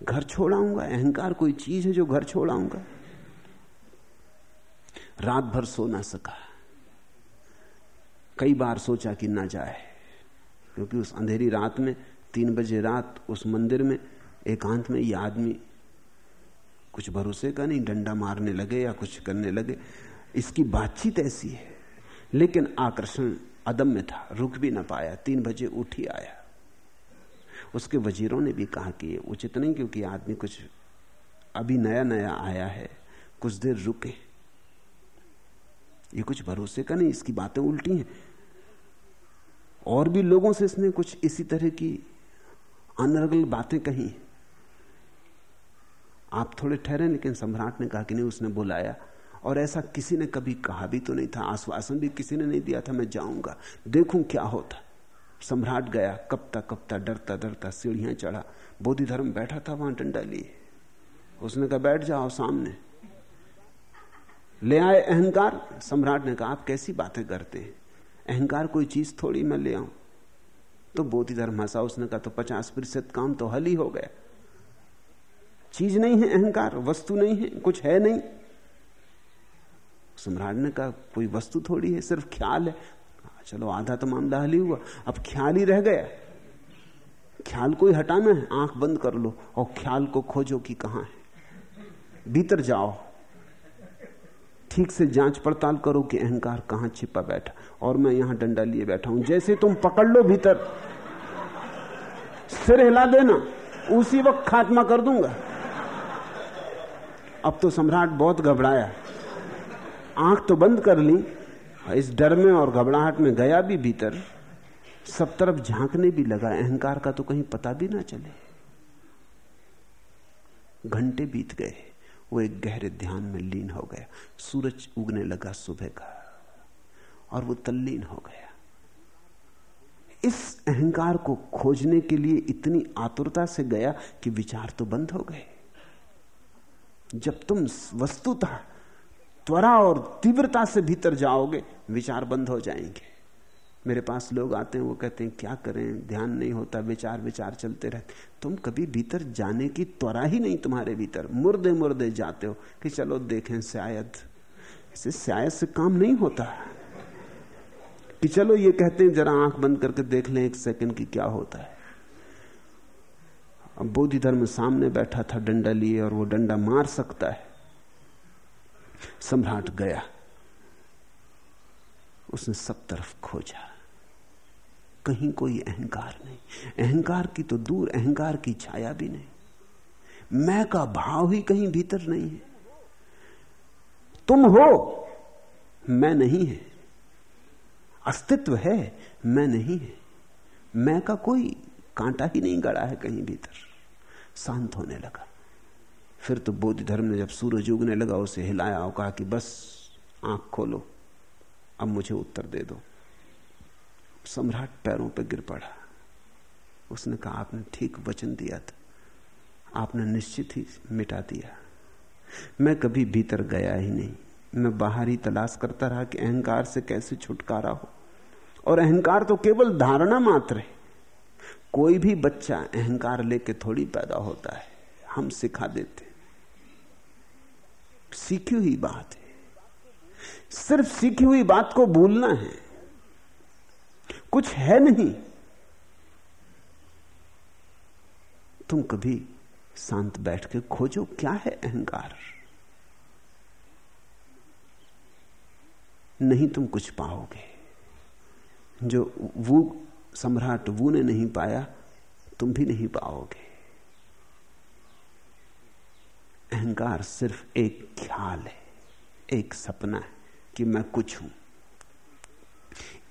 घर छोड़ाऊँगा? अहंकार कोई चीज़ है जो घर छोड़ाऊँगा? रात भर सो ना सका। कई बार सोचा कि ना जाए। क्योंकि उस अंधेरी रात में, तीन बजे रात उस मंदिर में एकांत में ये आदमी कुछ भरोसे का नहीं, डंडा मारने लगे या कुछ करने लगे। इसकी बातचीत ऐसी है, लेकिन आकर्षण अदम में था, रुक भी ना पाया, तीन बजे उठ ही आया। उसके वजीरों ने भी कहा कि ये उचित नहीं, क्योंकि आदमी कुछ अभी नया नया आया है, कुछ देर रुके। ये कुछ भरोसे का नहीं, इसकी बातें उल्टी हैं। और भी लोगों से इसने कुछ इसी तरह की अनर्गल बातें कही। आप थोड़े ठहरे, लेकिन सम्राट ने कहा कि नहीं, उसने बुलाया। और ऐसा किसी ने कभी कहा भी तो नहीं था, आश्वासन भी किसी ने नहीं दिया था, मैं जाऊँगा। देखूँ क्या होता। सम्राट गया, कपता कपता, डरता डरता, सीढ़ियाँ चढ़ा। बोधि धर्म बैठा था वहाँ डंडा लिए। उसने कहा, बैठ जाओ सामने। ले आए अहंकार। सम्राट ने कहा, आप कैसी बातें करते हैं? अहंकार कोई चीज़ थोड़ी मैं ले आऊँ। तो बोधि धर्म हंसा उसने कहा तो पचास प्रतिशत काम तो हल ही हो गया। चीज़ नहीं है अहंकार, वस्तु नहीं है, कुछ है नहीं। सम्राट ने कहा, कोई वस्तु थोड़ी है, सिर्फ़ ख्याल है। चलो, आधा तो मामला हल ही हुआ। अब ख्याल ही रह गया। ख्याल को ही हटाना है, आँख बंद कर लो और ख्याल को खोजो कि कहाँ है। भीतर जाओ। ठीक से जाँच पड़ताल करो कि अहंकार कहाँ छिपा बैठा। और मैं यहाँ डंडा लिए बैठा हूँ। जैसे तुम पकड़ लो भीतर। सिर हिला देना। उसी वक्त खात्मा कर दूँगा। अब तो सम्राट बहुत घबराया। आँख तो बंद कर ली। इस डर में और घबराहट में गया भी भीतर। सब तरफ़ झांकने भी लगा। अहंकार का तो कहीं पता भी ना चले। घंटे बीत गए। वो एक गहरे ध्यान में लीन हो गया। सूरज उगने लगा सुबह का और वो तल्लीन हो गया। इस अहंकार को खोजने के लिए इतनी आतुरता से गया कि विचार तो बंद हो गए। जब तुम वस्तुतः त्वरा और तीव्रता से भीतर जाओगे, विचार बंद हो जाएँगे। मेरे पास लोग आते हैं, वो कहते हैं, क्या करें? ध्यान नहीं होता, विचार विचार चलते रहते तुम कभी भीतर जाने की त्वरा ही नहीं तुम्हारे भीतर। मुर्दे मुर्दे जाते हो कि चलो देखें शायद। इसे शायद से काम नहीं होता। कि चलो ये कहते हैं, जरा आँख बंद करके देख लें एक सेकंड की क्या होता है। अब बोधि धर्म सामने बैठा था डंडा लिए और वो डंडा मार सकता है। सम्राट गया। उसने सब तरफ़ खोजा। कहीं कोई अहंकार नहीं। अहंकार की तो दूर, अहंकार की छाया भी नहीं। मैं का भाव ही कहीं भीतर नहीं है। तुम हो, मैं नहीं है। अस्तित्व है, मैं नहीं है। मैं का कोई कांटा ही नहीं गड़ा है कहीं भीतर। शांत होने लगा। फिर तो बोधि धर्म ने जब सूरज उगने लगा, उसे हिलाया, और कहा कि बस, आँख खोलो। अब मुझे उत्तर दे दो। सम्राट पैरों पर गिर पड़ा। उसने कहा, आपने ठीक वचन दिया था। आपने निश्चित ही मिटा दिया। मैं कभी भीतर गया ही नहीं। मैं बाहर ही तलाश करता रहा कि अहंकार से कैसे छुटकारा हो। और अहंकार तो केवल धारणा मात्र है। कोई भी बच्चा अहंकार लेके थोड़ी पैदा होता है। हम सिखा देते सीखी हुई बात है। सिर्फ़ सीखी हुई बात को भूलना है। कुछ है नहीं। तुम कभी शांत बैठ के खोजो क्या है अहंकार? नहीं तुम कुछ पाओगे। जो वो सम्राट वो ने नहीं पाया, तुम भी नहीं पाओगे। अहंकार सिर्फ़ एक ख्याल है, एक सपना है। कि मैं कुछ हूँ।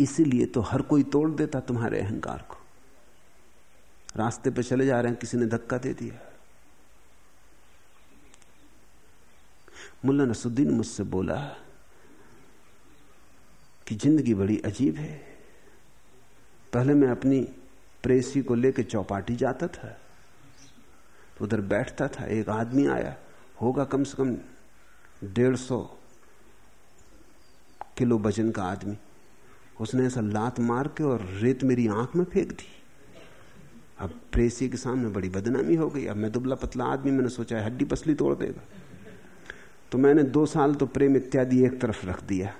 इसीलिए तो हर कोई तोड़ देता तुम्हारे अहंकार को। रास्ते पे चले जा रहे हैं, किसी ने धक्का दे दिया। मुल्ला नसुद्दीन मुझसे बोला कि ज़िंदगी बड़ी अजीब है। पहले मैं अपनी प्रेसी को लेकर चौपाटी जाता था, उधर बैठता था, एक आदमी आया, होगा कम से कम डेढ़ सौ किलो वज़न का आदमी। उसने ऐसा लात मार के और रेत मेरी आँख में फेंक दी। अब प्रेसी के सामने बड़ी बदनामी हो गई। अब मैं दुबला पतला आदमी, मैंने सोचा हड्डी पसली तोड़ देगा। तो मैंने दो साल तो प्रेम इत्यादि एक तरफ़ रख दिया।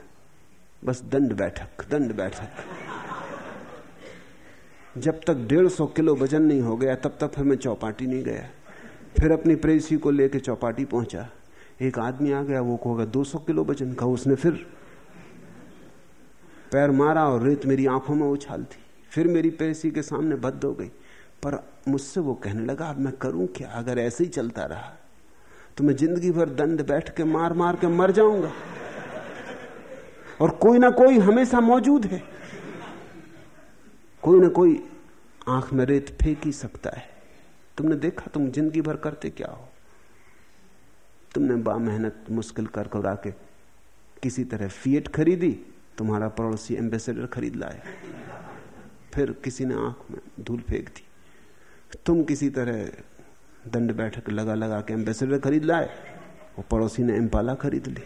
बस दंड बैठक दंड बैठक। जब तक डेढ़ सौ किलो वज़न नहीं हो गया, तब तक फिर मैं चौपाटी नहीं गया। फिर अपनी प्रेसी को लेकर चौपाटी पहुँचा। एक आदमी आ गया, वो कहोगा, दो सौ किलो वज़न का। उसने फिर पैर मारा और रेत मेरी आँखों में उछाल थी फिर मेरी प्रेसी के सामने बद हो गई। पर मुझसे वो कहने लगा, अब मैं करूँ क्या? अगर ऐसे ही चलता रहा तो मैं ज़िंदगी भर दंड बैठ के मार मार के मर जाऊँगा। और कोई ना कोई हमेशा मौजूद है। कोई ना कोई आँख में रेत फेंक ही सकता है। तुमने देखा तुम ज़िंदगी भर करते क्या हो? तुमने बा मेहनत मुश्किल कर कर आके किसी तरह फिएट खरीदी तुम्हारा पड़ोसी एम्बेसडर खरीद लाए। फिर किसी ने आँख में धूल फेंक दी। तुम किसी तरह दंड बैठक लगा लगा के एम्बेसडर खरीद लाए। वो पड़ोसी ने इम्पाला खरीद ली।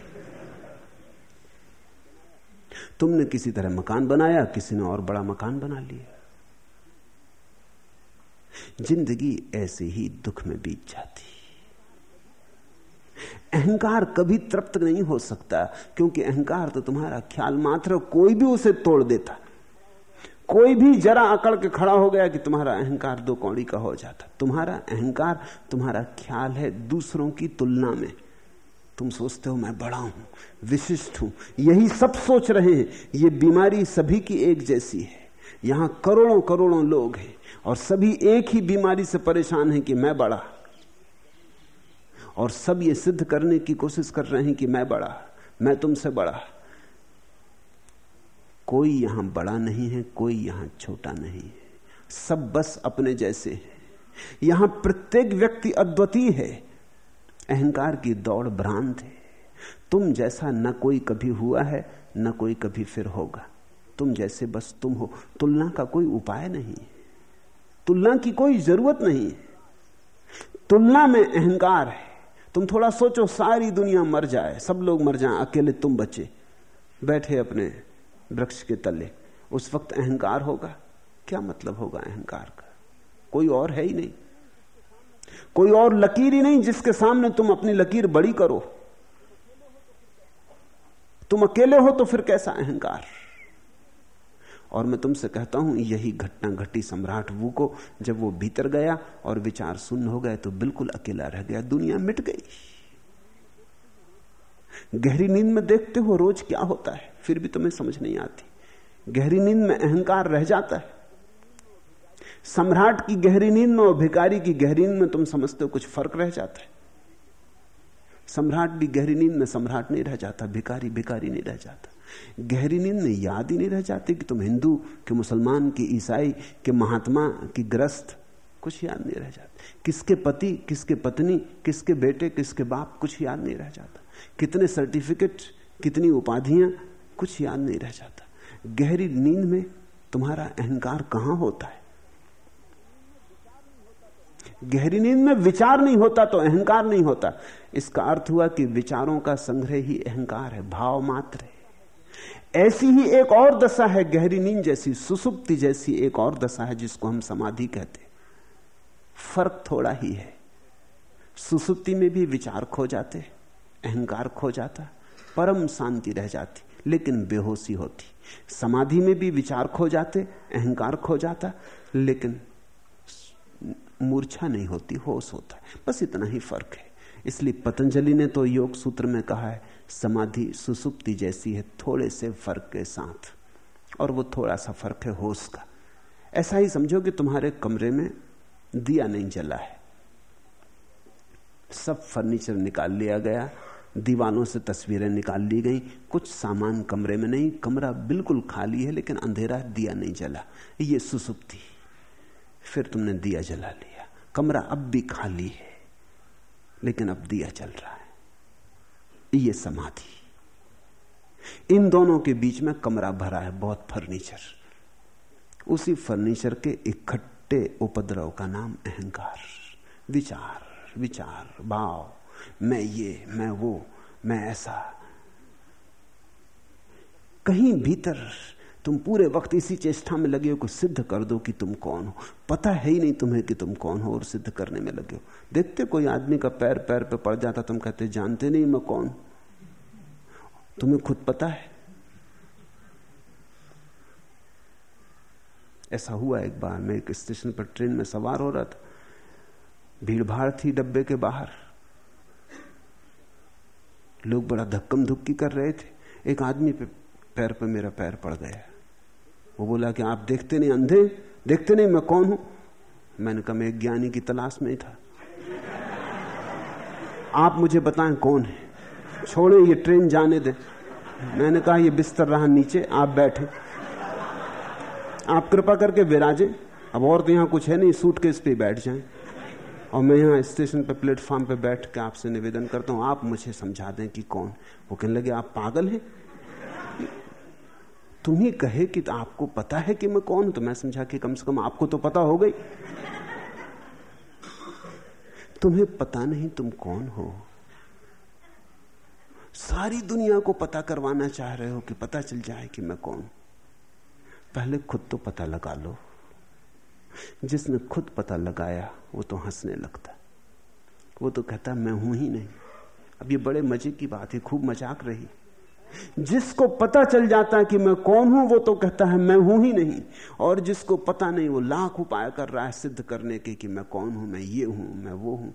तुमने किसी तरह मकान बनाया, किसी ने और बड़ा मकान बना लिया। ज़िंदगी ऐसे ही दुख में बीत जाती अहंकार कभी तृप्त नहीं हो सकता, क्योंकि अहंकार तो तुम्हारा ख्याल मात्र कोई भी उसे तोड़ देता। कोई भी जरा अकड़ के खड़ा हो गया कि तुम्हारा अहंकार दो कौड़ी का हो जाता। तुम्हारा अहंकार तुम्हारा ख्याल है दूसरों की तुलना में। तुम सोचते हो मैं बड़ा हूँ, विशिष्ट हूँ, यही सब सोच रहे हैं। ये बीमारी सभी की एक जैसी है। यहाँ करोड़ों करोड़ों लोग हैं और सभी एक ही बीमारी से परेशान हैं कि मैं बड़ा और सब ये सिद्ध करने की कोशिश कर रहे हैं कि मैं बड़ा, मैं तुमसे बड़ा। कोई यहाँ बड़ा नहीं है, कोई यहाँ छोटा नहीं है। सब बस अपने जैसे है। यहाँ प्रत्येक व्यक्ति अद्वितीय है। अहंकार की दौड़ भ्रांत है। तुम जैसा न कोई कभी हुआ है, न कोई कभी फिर होगा। तुम जैसे बस तुम हो। तुलना का कोई उपाय नहीं तुलना की कोई ज़रूरत नहीं है। तुलना में अहंकार है। तुम थोड़ा सोचो, सारी दुनिया मर जाए, सब लोग मर जाए, अकेले तुम बचे। बैठे अपने वृक्ष के तले। उस वक्त अहंकार होगा। क्या मतलब होगा अहंकार का? कोई और है ही नहीं। कोई और लकीर ही नहीं जिसके सामने तुम अपनी लकीर बड़ी करो। तुम अकेले हो तो फिर कैसा अहंकार? और मैं तुमसे कहता हूँ, यही घटना घटी सम्राट वू को, जब वो भीतर गया और विचार सुन्न हो गए तो बिल्कुल अकेला रह गया, दुनिया मिट गई। गहरी नींद में देखते हो रोज क्या होता है, फिर भी तुम्हें समझ नहीं आती। गहरी नींद में अहंकार रह जाता है। सम्राट की गहरी नींद में और भिकारी की गहरी नींद में तुम समझते हो कुछ फ़र्क रह जाता है। सम्राट भी गहरी नींद में सम्राट नहीं रह जाता भिकारी भिकारी नहीं रह जाता। गहरी नींद में याद ही नहीं रह जाती कि तुम हिंदू, के मुसलमान, के ईसाई, के महात्मा, की ग्रस्त। कुछ याद नहीं रह जाता। किसके पति, किसके पत्नी, किसके बेटे, किसके बाप, कुछ याद नहीं रह जाता। कितने सर्टिफिकेट कितनी उपाधियाँ, कुछ याद नहीं रह जाता। गहरी नींद में तुम्हारा अहंकार कहाँ होता है? गहरी नींद में विचार नहीं होता तो अहंकार नहीं होता। इसका अर्थ हुआ कि विचारों का संग्रह ही अहंकार है, भाव मात्र है। ऐसी ही एक और दशा है, गहरी नींद जैसी, सुसुप्ति जैसी एक और दशा है, जिसको हम समाधि कहते फ़र्क थोड़ा ही है। सुसुप्ति में भी विचार खो जाते, अहंकार खो जाता, परम शांति रह जाती, लेकिन बेहोशी होती। समाधि में भी विचार खो जाते, अहंकार खो जाता, लेकिन मूर्छा नहीं होती, होश होता है। बस इतना ही फ़र्क है। इसलिए पतंजलि ने तो योग सूत्र में कहा है समाधि सुसुप्ति जैसी है, थोड़े से फ़र्क के साथ। और वो थोड़ा सा फ़र्क है होश का। ऐसा ही समझो कि तुम्हारे कमरे में दिया नहीं जला है। सब फर्नीचर निकाल लिया गया, दीवानों से तस्वीरें निकाल ली गई। कुछ सामान कमरे में नहीं, कमरा बिल्कुल खाली है, लेकिन अंधेरा दिया नहीं जला। ये सुसुप्ति। फिर तुमने दिया जला लिया। कमरा अब भी खाली है, लेकिन अब दिया चल रहा है। ये समाधि। इन दोनों के बीच में कमरा भरा है, बहुत फर्नीचर। उसी फर्नीचर के इकट्ठे उपद्रव का नाम अहंकार। विचार विचार, भाव, मैं ये, मैं वो, मैं ऐसा। कहीं भीतर तुम पूरे वक्त इसी चेष्टा में लगे हो कि सिद्ध कर दो कि तुम कौन हो। पता है ही नहीं तुम्हें कि तुम कौन हो और सिद्ध करने में लगे हो। देखते कोई आदमी का पैर पैर पे पड़ जाता, तुम कहते, जानते नहीं मैं कौन तुम्हें खुद पता है? ऐसा हुआ एक बार, मैं एक स्टेशन पर ट्रेन में सवार हो रहा था। भीड़ भाड़ थी डब्बे के बाहर। लोग बड़ा धक्कम धुक्की कर रहे थे। एक आदमी पे पैर पर मेरा पैर पड़ गया। वो बोला कि आप देखते नहीं, अंधे देखते नहीं, मैं कौन हूँ? मैंने कहा, मैं ज्ञानी की तलाश में था। आप मुझे बताएँ कौन है? छोड़े, ये ट्रेन जाने दे। मैंने कहा, ये बिस्तर रहा नीचे, आप बैठे। आप कृपा करके विराजे। अब और तो यहाँ कुछ है नहीं सूट के इस पर बैठ जाए। और मैं यहाँ स्टेशन पे, प्लेटफॉर्म पे बैठ के आपसे निवेदन करता हूँ, आप मुझे समझा दें कि कौन। वो कहने लगे, आप पागल हैं? तुम ही कहे कि आपको पता है कि मैं कौन? हूँ तो मैं समझा कि कम से कम आपको तो पता हो गई। तुम्हें पता नहीं तुम कौन हो। सारी दुनिया को पता करवाना चाह रहे हो कि पता चल जाए कि मैं कौन। पहले खुद तो पता लगा लो। जिसने खुद पता लगाया, वो तो हंसने लगता वो तो कहता मैं हूँ ही नहीं। अब ये बड़े मज़े की बात है, खूब मज़ाक रही। जिसको पता चल जाता है कि मैं कौन हूँ, वो तो कहता है, मैं हूँ ही नहीं। और जिसको पता नहीं, वो लाख उपाय कर रहा है सिद्ध करने के कि मैं कौन हूँ, मैं ये हूँ, मैं वो हूँ।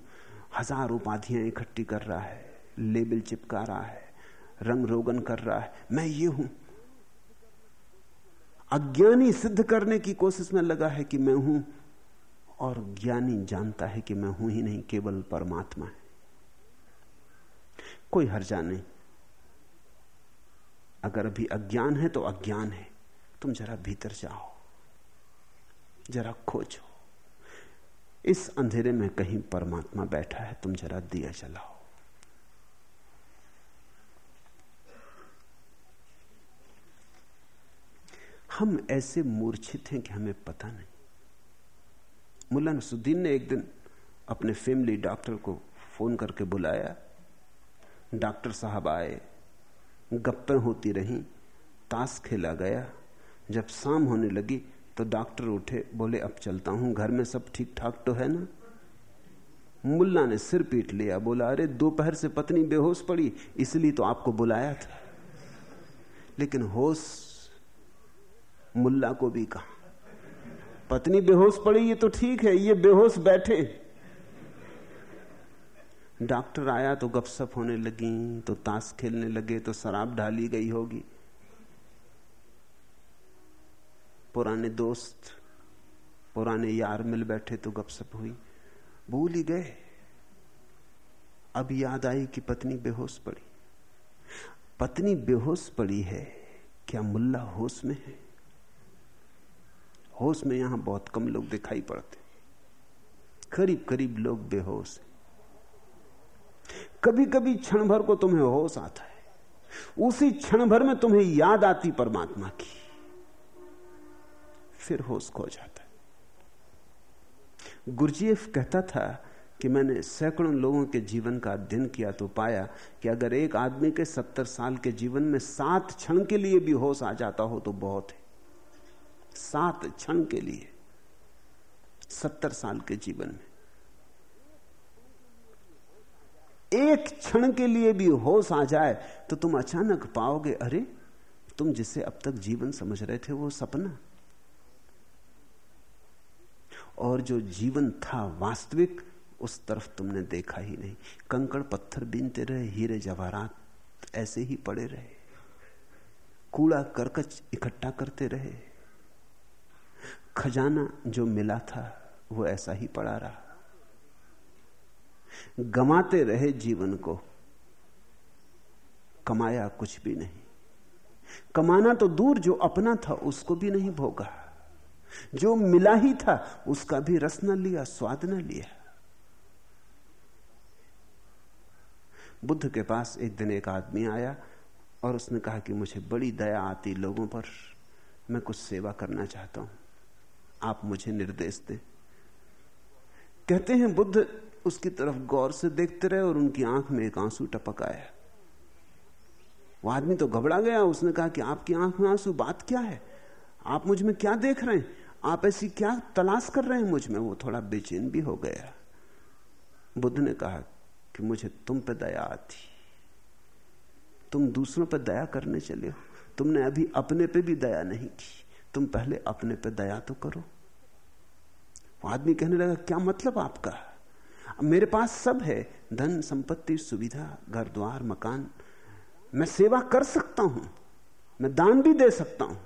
हज़ार उपाधियाँ इकट्ठी कर रहा है, लेबल चिपका रहा है, रंग रोगन कर रहा है, मैं ये हूँ। अज्ञानी सिद्ध करने की कोशिश में लगा है कि मैं हूँ, और ज्ञानी जानता है कि मैं हूँ ही नहीं, केवल परमात्मा है। कोई हर्जा नहीं। अगर अभी अज्ञान है तो अज्ञान है। तुम जरा भीतर जाओ। जरा खोजो। इस अंधेरे में कहीं परमात्मा बैठा है, तुम जरा दिया जलाओ। हम ऐसे मूर्छित हैं कि हमें पता नहीं। मुल्ला नसुद्दीन ने एक दिन अपने फैमिली डॉक्टर को फ़ोन करके बुलाया। डॉक्टर साहब आए गप्पे होती रहीं, ताश खेला गया। जब शाम होने लगी तो डॉक्टर उठे, बोले, अब चलता हूँ, घर में सब ठीक ठाक तो है ना? मुल्ला ने सिर पीट लिया, बोला, अरे, दोपहर से पत्नी बेहोश पड़ी, इसलिए तो आपको बुलाया था। लेकिन होश मुल्ला को भी कहा, पत्नी बेहोश पड़ी, ये तो ठीक है, ये बेहोश बैठे डॉक्टर आया तो गपसप होने लगी तो ताश खेलने लगे तो शराब ढाली गई होगी। पुराने दोस्त, पुराने यार मिल बैठे तो गपसप हुई। भूल ही गए। अब याद आई कि पत्नी बेहोश पड़ी। पत्नी बेहोश पड़ी है, क्या मुल्ला होश में है? होश में यहाँ बहुत कम लोग दिखाई पड़ते। करीब करीब लोग बेहोश कभी कभी क्षण भर को तुम्हें होश आता है। उसी क्षण भर में तुम्हें याद आती परमात्मा की। फिर होश खो जाता है। गुरुजीएफ कहता था कि मैंने सैकड़ों लोगों के जीवन का अध्ययन किया तो पाया कि अगर एक आदमी के सत्तर साल के जीवन में सात क्षण के लिए भी होश आ जाता हो तो बहुत है। सात क्षण के लिए। सत्तर साल के जीवन में। एक क्षण के लिए भी होश आ जाए तो तुम अचानक पाओगे, अरे, तुम जिसे अब तक जीवन समझ रहे थे, वो सपना। और जो जीवन था वास्तविक, उस तरफ़ तुमने देखा ही नहीं। कंकड़ पत्थर बीनते रहे, हीरे जवाहरात ऐसे ही पड़े रहे। कूड़ा करकच इकट्ठा करते रहे। खजाना जो मिला था, वो ऐसा ही पड़ा रहा। गमाते रहे जीवन को। कमाया कुछ भी नहीं। कमाना तो दूर जो अपना था, उसको भी नहीं भोगा। जो मिला ही था, उसका भी रस न लिया, स्वाद न लिया। बुद्ध के पास एक दिन एक आदमी आया और उसने कहा कि मुझे बड़ी दया आती लोगों पर। मैं कुछ सेवा करना चाहता हूँ। आप मुझे निर्देश दें। कहते हैं, बुद्ध उसकी तरफ़ गौर से देखते रहे और उनकी आँख में एक आँसू टपक आया वो आदमी तो घबरा गया। उसने कहा कि आपकी आँख में आँसू, बात क्या है? आप मुझमें क्या देख रहे हैं? आप ऐसी क्या तलाश कर रहे हैं मुझमें? वो थोड़ा बेचैन भी हो गया। बुद्ध ने कहा कि मुझे तुम पे दया आती। तुम दूसरों पर दया करने चले हो। तुमने अभी अपने पे भी दया नहीं की। तुम पहले अपने पे दया तो करो। वो आदमी कहने लगा, क्या मतलब आपका? मेरे पास सब है, धन, संपत्ति, सुविधा, घर, द्वार, मकान। मैं सेवा कर सकता हूँ, मैं दान भी दे सकता हूँ।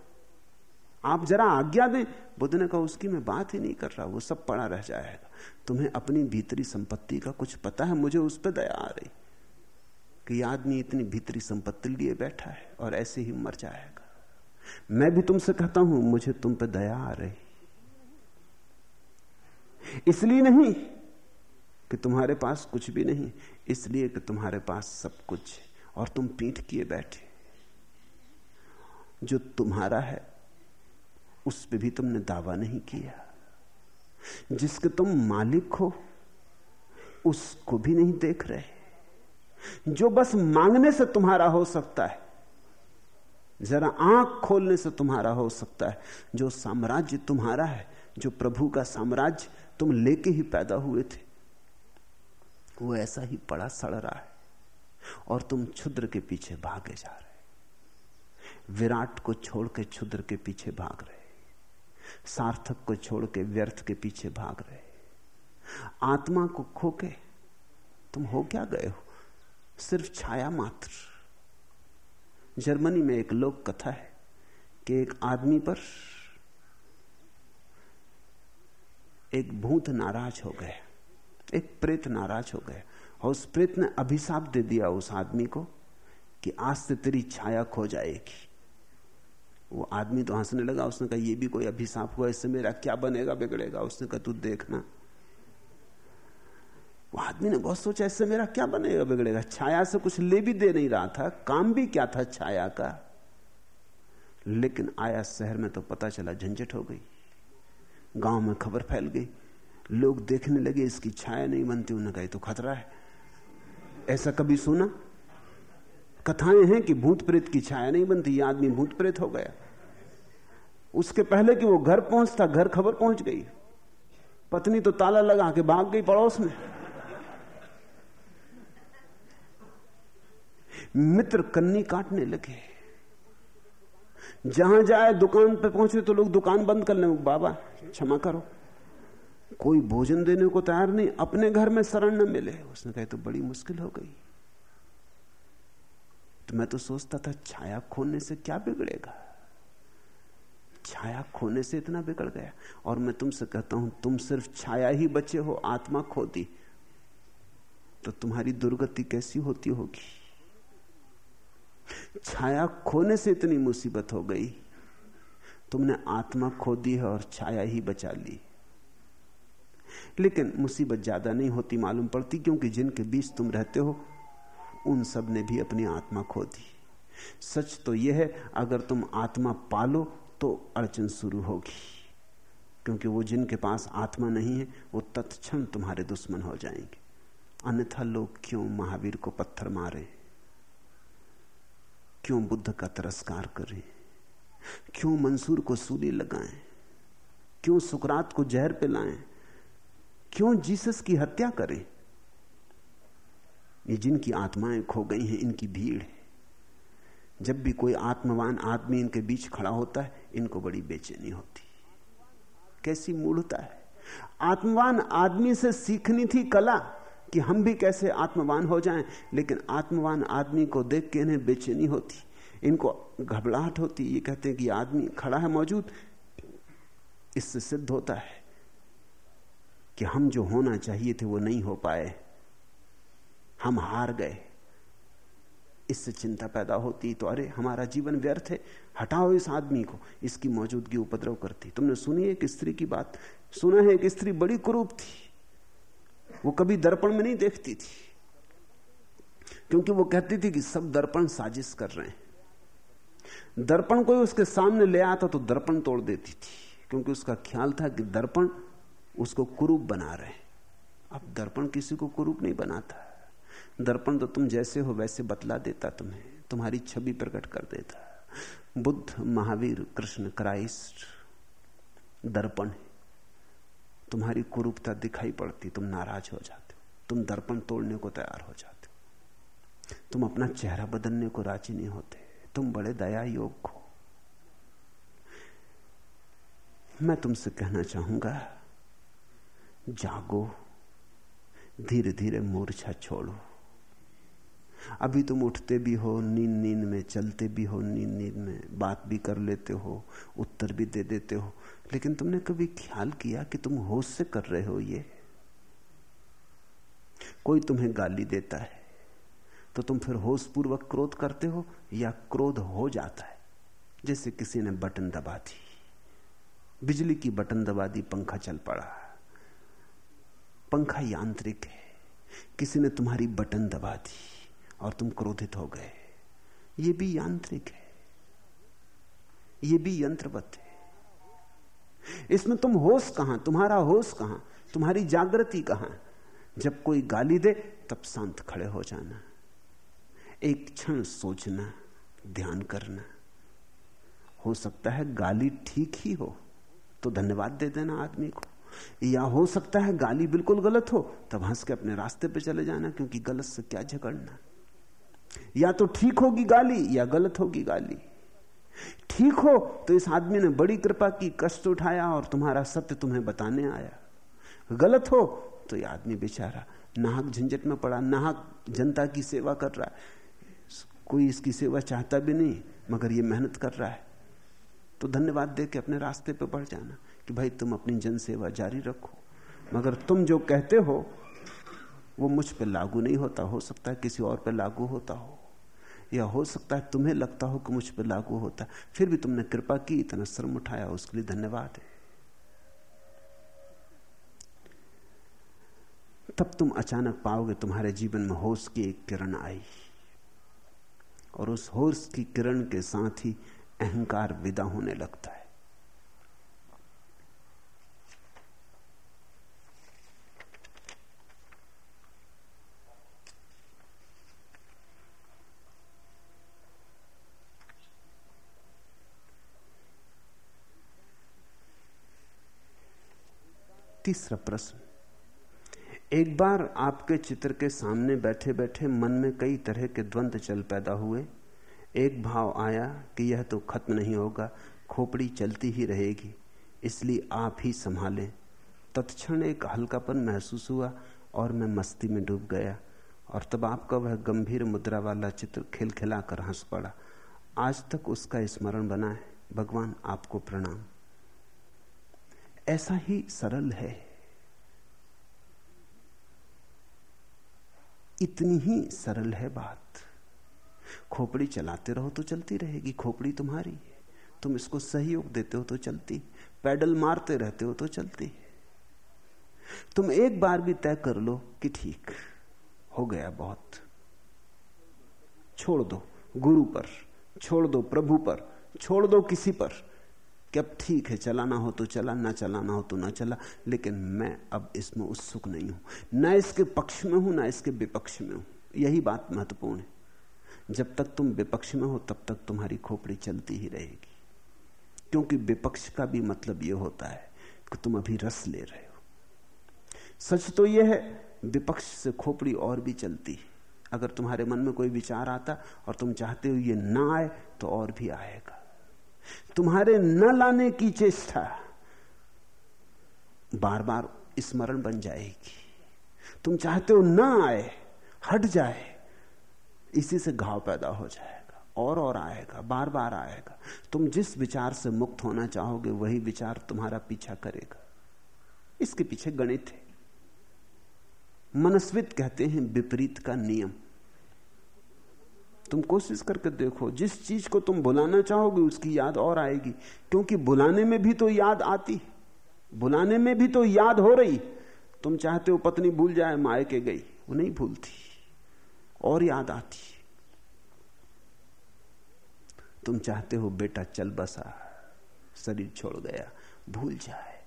आप जरा आज्ञा दें, बुद्ध ने कहा, उसकी मैं बात ही नहीं कर रहा, वो सब पड़ा रह जाएगा। तुम्हें अपनी भीतरी संपत्ति का कुछ पता है, मुझे उस पर दया आ रही कि आदमी इतनी भीतरी संपत्ति लिए बैठा है और ऐसे ही मर जाएगा। मैं भी तुमसे कहता हूँ, मुझे तुम पर दया आ रही। इसलिए नहीं कि तुम्हारे पास कुछ भी नहीं, इसलिए कि तुम्हारे पास सब कुछ है और तुम पीठ किए बैठे। जो तुम्हारा है, उस पर भी तुमने दावा नहीं किया। जिसके तुम मालिक हो, उसको भी नहीं देख रहे। जो बस मांगने से तुम्हारा हो सकता है, जरा आँख खोलने से तुम्हारा हो सकता है। जो साम्राज्य तुम्हारा है, जो प्रभु का साम्राज्य तुम लेके ही पैदा हुए थे वो ऐसा ही पड़ा सड़ रहा है और तुम क्षुद्र के पीछे भागे जा रहे विराट को छोड़ के क्षुद्र के पीछे भाग रहे सार्थक को छोड़ के व्यर्थ के पीछे भाग रहे आत्मा को खो के तुम हो क्या गए हो? सिर्फ़ छाया मात्र। जर्मनी में एक लोक कथा है कि एक आदमी पर एक भूत नाराज़ हो गया। एक प्रेत नाराज़ हो गया और उस प्रेत ने अभिशाप दे दिया उस आदमी को कि आज से तेरी छाया खो जाएगी। वो आदमी तो हंसने लगा, उसने कहा, ये भी कोई अभिशाप हुआ, इससे मेरा क्या बनेगा, बिगड़ेगा? उसने कहा, तू देखना। वो आदमी ने बहुत सोचा, इससे मेरा क्या बनेगा, बिगड़ेगा? छाया से कुछ ले भी दे नहीं रहा था, काम भी क्या था छाया का? लेकिन आया शहर में तो पता चला, झंझट हो गई। गाँव में खबर फैल गई। लोग देखने लगे, इसकी छाया नहीं बनती उन्होंने कहा तो खतरा है। ऐसा कभी सुना? कथाएँ हैं कि भूत प्रेत की छाया नहीं बनती, ये आदमी भूत प्रेत हो गया। उसके पहले कि वो घर पहुँचता, घर खबर पहुँच गई। पत्नी तो ताला लगा के भाग गई पड़ोस में। मित्र कन्नी काटने लगे। जहाँ जाए दुकान पे पहुँचे तो लोग दुकान बंद कर ले, बाबा, क्षमा करो। कोई भोजन देने को तैयार नहीं, अपने घर में शरण न मिले। उसने कहा तो बड़ी मुश्किल हो गई। तो मैं तो सोचता था, छाया खोने से क्या बिगड़ेगा? छाया खोने से इतना बिगड़ गया। और मैं तुमसे कहता हूँ, तुम सिर्फ़ छाया ही बचे हो, आत्मा खोती। तो तुम्हारी दुर्गति कैसी होती होगी? छाया खोने से इतनी मुसीबत हो गई। तुमने आत्मा खो दी है और छाया ही बचा ली। लेकिन मुसीबत ज़्यादा नहीं होती मालूम पड़ती, क्योंकि जिनके बीच तुम रहते हो, उन सबने भी अपनी आत्मा खो दी। सच तो यह है, अगर तुम आत्मा पालो तो अड़चन शुरू होगी। क्योंकि वो जिनके पास आत्मा नहीं है, वो तत्क्षण तुम्हारे दुश्मन हो जाएँगे। अन्यथा लोग क्यों महावीर को पत्थर मारे? क्यों बुद्ध का तिरस्कार करें? क्यों मंसूर को सूली लगाएँ? क्यों सुकरात को जहर पिलाएँ? क्यों जीसस की हत्या करें? ये जिनकी आत्माएँ खो गई हैं, इनकी भीड़ है। जब भी कोई आत्मवान आदमी इनके बीच खड़ा होता है, इनको बड़ी बेचैनी होती कैसी मूढ़ता है। आत्मवान आदमी से सीखनी थी कला कि हम भी कैसे आत्मवान हो जाएँ, लेकिन आत्मवान आदमी को देख के इन्हें बेचैनी होती। इनको घबराहट होती, ये कहते हैं कि आदमी खड़ा है मौजूद, इससे सिद्ध होता है कि हम जो होना चाहिए थे वो नहीं हो पाए। हम हार गए। इससे चिंता पैदा होती तो अरे, हमारा जीवन व्यर्थ है, हटाओ इस आदमी को। इसकी मौजूदगी उपद्रव करती। तुमने सुनी एक स्त्री की बात? सुना है एक स्त्री बड़ी कुरूप थी। वो कभी दर्पण में नहीं देखती थी। क्योंकि वो कहती थी कि सब दर्पण साजिश कर रहे हैं। दर्पण कोई उसके सामने ले आता तो दर्पण तोड़ देती थी। क्योंकि उसका ख्याल था कि दर्पण उसको कुरूप बना रहे अब दर्पण किसी को कुरूप नहीं बनाता। दर्पण तो तुम जैसे हो वैसे बतला देता तुम्हें, तुम्हारी छवि प्रकट कर देता। बुद्ध, महावीर, कृष्ण, क्राइस्ट, दर्पण है। तुम्हारी कुरूपता दिखाई पड़ती, तुम नाराज़ हो जाते हो। तुम दर्पण तोड़ने को तैयार हो जाते हो। तुम अपना चेहरा बदलने को राज़ी नहीं होते। तुम बड़े दया योग हो। मैं तुमसे कहना चाहूँगा जागो धीरे धीरे मूर्छा छोड़ो। अभी तुम उठते भी हो नींद नींद में, चलते भी हो नींद नींद में, बात भी कर लेते हो, उत्तर भी दे देते हो, लेकिन तुमने कभी ख्याल किया कि तुम होश से कर रहे हो ये? कोई तुम्हें गाली देता है तो तुम फिर होश पूर्वक क्रोध करते हो, या क्रोध हो जाता है? जैसे किसी ने बटन दबा दी, बिजली की बटन दबा दी, पंखा चल पड़ा। पंखा यांत्रिक है। किसी ने तुम्हारी बटन दबा दी और तुम क्रोधित हो गए। ये भी यांत्रिक है। ये भी यंत्रवत है। इसमें तुम होश कहाँ, तुम्हारा होश कहाँ, तुम्हारी जागृति कहाँ? जब कोई गाली दे, तब शांत खड़े हो जाना। एक क्षण सोचना, ध्यान करना। हो सकता है गाली ठीक ही हो तो धन्यवाद दे देना आदमी को। या हो सकता है गाली बिल्कुल गलत हो, तब हंस के अपने रास्ते पे चले जाना, क्योंकि गलत से क्या झगड़ना? या तो ठीक होगी गाली, या गलत होगी गाली। ठीक हो तो इस आदमी ने बड़ी कृपा की, कष्ट उठाया और तुम्हारा सत्य तुम्हें बताने आया। गलत हो तो ये आदमी बेचारा नाहक झंझट में पड़ा, नाहक जनता की सेवा कर रहा है। कोई इसकी सेवा चाहता भी नहीं, मगर ये मेहनत कर रहा है। तो धन्यवाद दे के अपने रास्ते पे बढ़ जाना। कि भाई तुम अपनी जनसेवा जारी रखो। मगर तुम जो कहते हो, वो मुझ पर लागू नहीं होता। हो सकता है किसी और पर लागू होता हो, या हो सकता है तुम्हें लगता हो कि मुझ पर लागू होता फिर भी तुमने कृपा की, इतना श्रम उठाया, उसके लिए धन्यवाद है। तब तुम अचानक पाओगे तुम्हारे जीवन में होश की एक किरण आई। और उस होश की किरण के साथ ही अहंकार विदा होने लगता है। तीसरा प्रश्न। एक बार आपके चित्र के सामने बैठे बैठे मन में कई तरह के द्वंद्व चल पैदा हुए। एक भाव आया कि यह तो खत्म नहीं होगा, खोपड़ी चलती ही रहेगी, इसलिए आप ही संभालें। तत्क्षण एक हल्कापन महसूस हुआ और मैं मस्ती में डूब गया और तब आपका वह गंभीर मुद्रा वाला चित्र खिलखिला कर हंस पड़ा। आज तक उसका स्मरण बना है। भगवान आपको प्रणाम। ऐसा ही सरल है। इतनी ही सरल है बात। खोपड़ी चलाते रहो तो चलती रहेगी, खोपड़ी तुम्हारी तुम इसको सहयोग देते हो तो चलती पैडल मारते रहते हो तो चलती तुम एक बार भी तय कर लो कि ठीक हो गया बहुत। छोड़ दो, गुरु पर, छोड़ दो, प्रभु पर, छोड़ दो किसी पर। कि अब ठीक है, चलाना हो तो चला, ना चलाना हो तो ना चला, लेकिन मैं अब इसमें उत्सुक नहीं हूँ। ना इसके पक्ष में हूँ, ना इसके विपक्ष में हूँ। यही बात महत्वपूर्ण है। जब तक तुम विपक्ष में हो, तब तक तुम्हारी खोपड़ी चलती ही रहेगी। क्योंकि विपक्ष का भी मतलब यह होता है कि तुम अभी रस ले रहे हो। सच तो यह है, विपक्ष से खोपड़ी और भी चलती है। अगर तुम्हारे मन में कोई विचार आता और तुम चाहते हो ये ना आए तो और भी आएगा। तुम्हारे न लाने की चेष्टा बार बार स्मरण बन जाएगी। तुम चाहते हो ना आए, हट जाए, इसी से घाव पैदा हो जाएगा, और और आएगा बार बार आएगा। तुम जिस विचार से मुक्त होना चाहोगे, वही विचार तुम्हारा पीछा करेगा। इसके पीछे गणित है। मनस्वित कहते हैं विपरीत का नियम। तुम कोशिश करके देखो, जिस चीज़ को तुम बुलाना चाहोगे उसकी याद और आएगी। क्योंकि बुलाने में भी तो याद आती बुलाने में भी तो याद हो रही। तुम चाहते हो पत्नी भूल जाए, माए के गई। वो नहीं भूलती। और याद आती तुम चाहते हो, बेटा चल बसा। शरीर छोड़ गया। भूल जाए।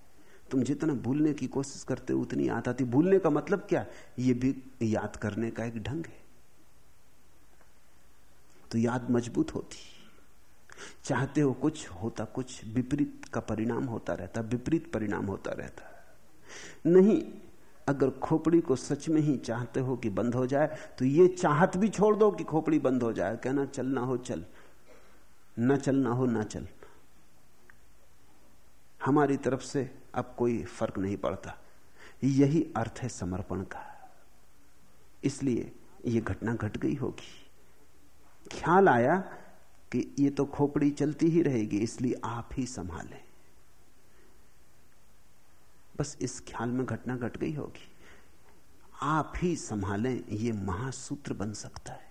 तुम जितना भूलने की कोशिश करते हो, उतनी याद आती। भूलने का मतलब क्या? ये भी याद करने का एक ढंग है। तो याद मज़बूत होती। चाहते हो कुछ होता, कुछ विपरीत का परिणाम होता रहता, विपरीत परिणाम होता रहता। नहीं, अगर खोपड़ी को सच में ही चाहते हो कि बंद हो जाए तो ये चाहत भी छोड़ दो कि खोपड़ी बंद हो जाए। कहना, चलना हो, चल। न चलना हो, ना चल। हमारी तरफ़ से अब कोई फ़र्क नहीं पड़ता। यही अर्थ है समर्पण का। इसलिए यह घटना घट गई होगी। ख्याल आया कि ये तो खोपड़ी चलती ही रहेगी, इसलिए आप ही संभालें। बस इस ख्याल में घटना घट गट गई होगी। आप ही संभालें, ये महासूत्र बन सकता है।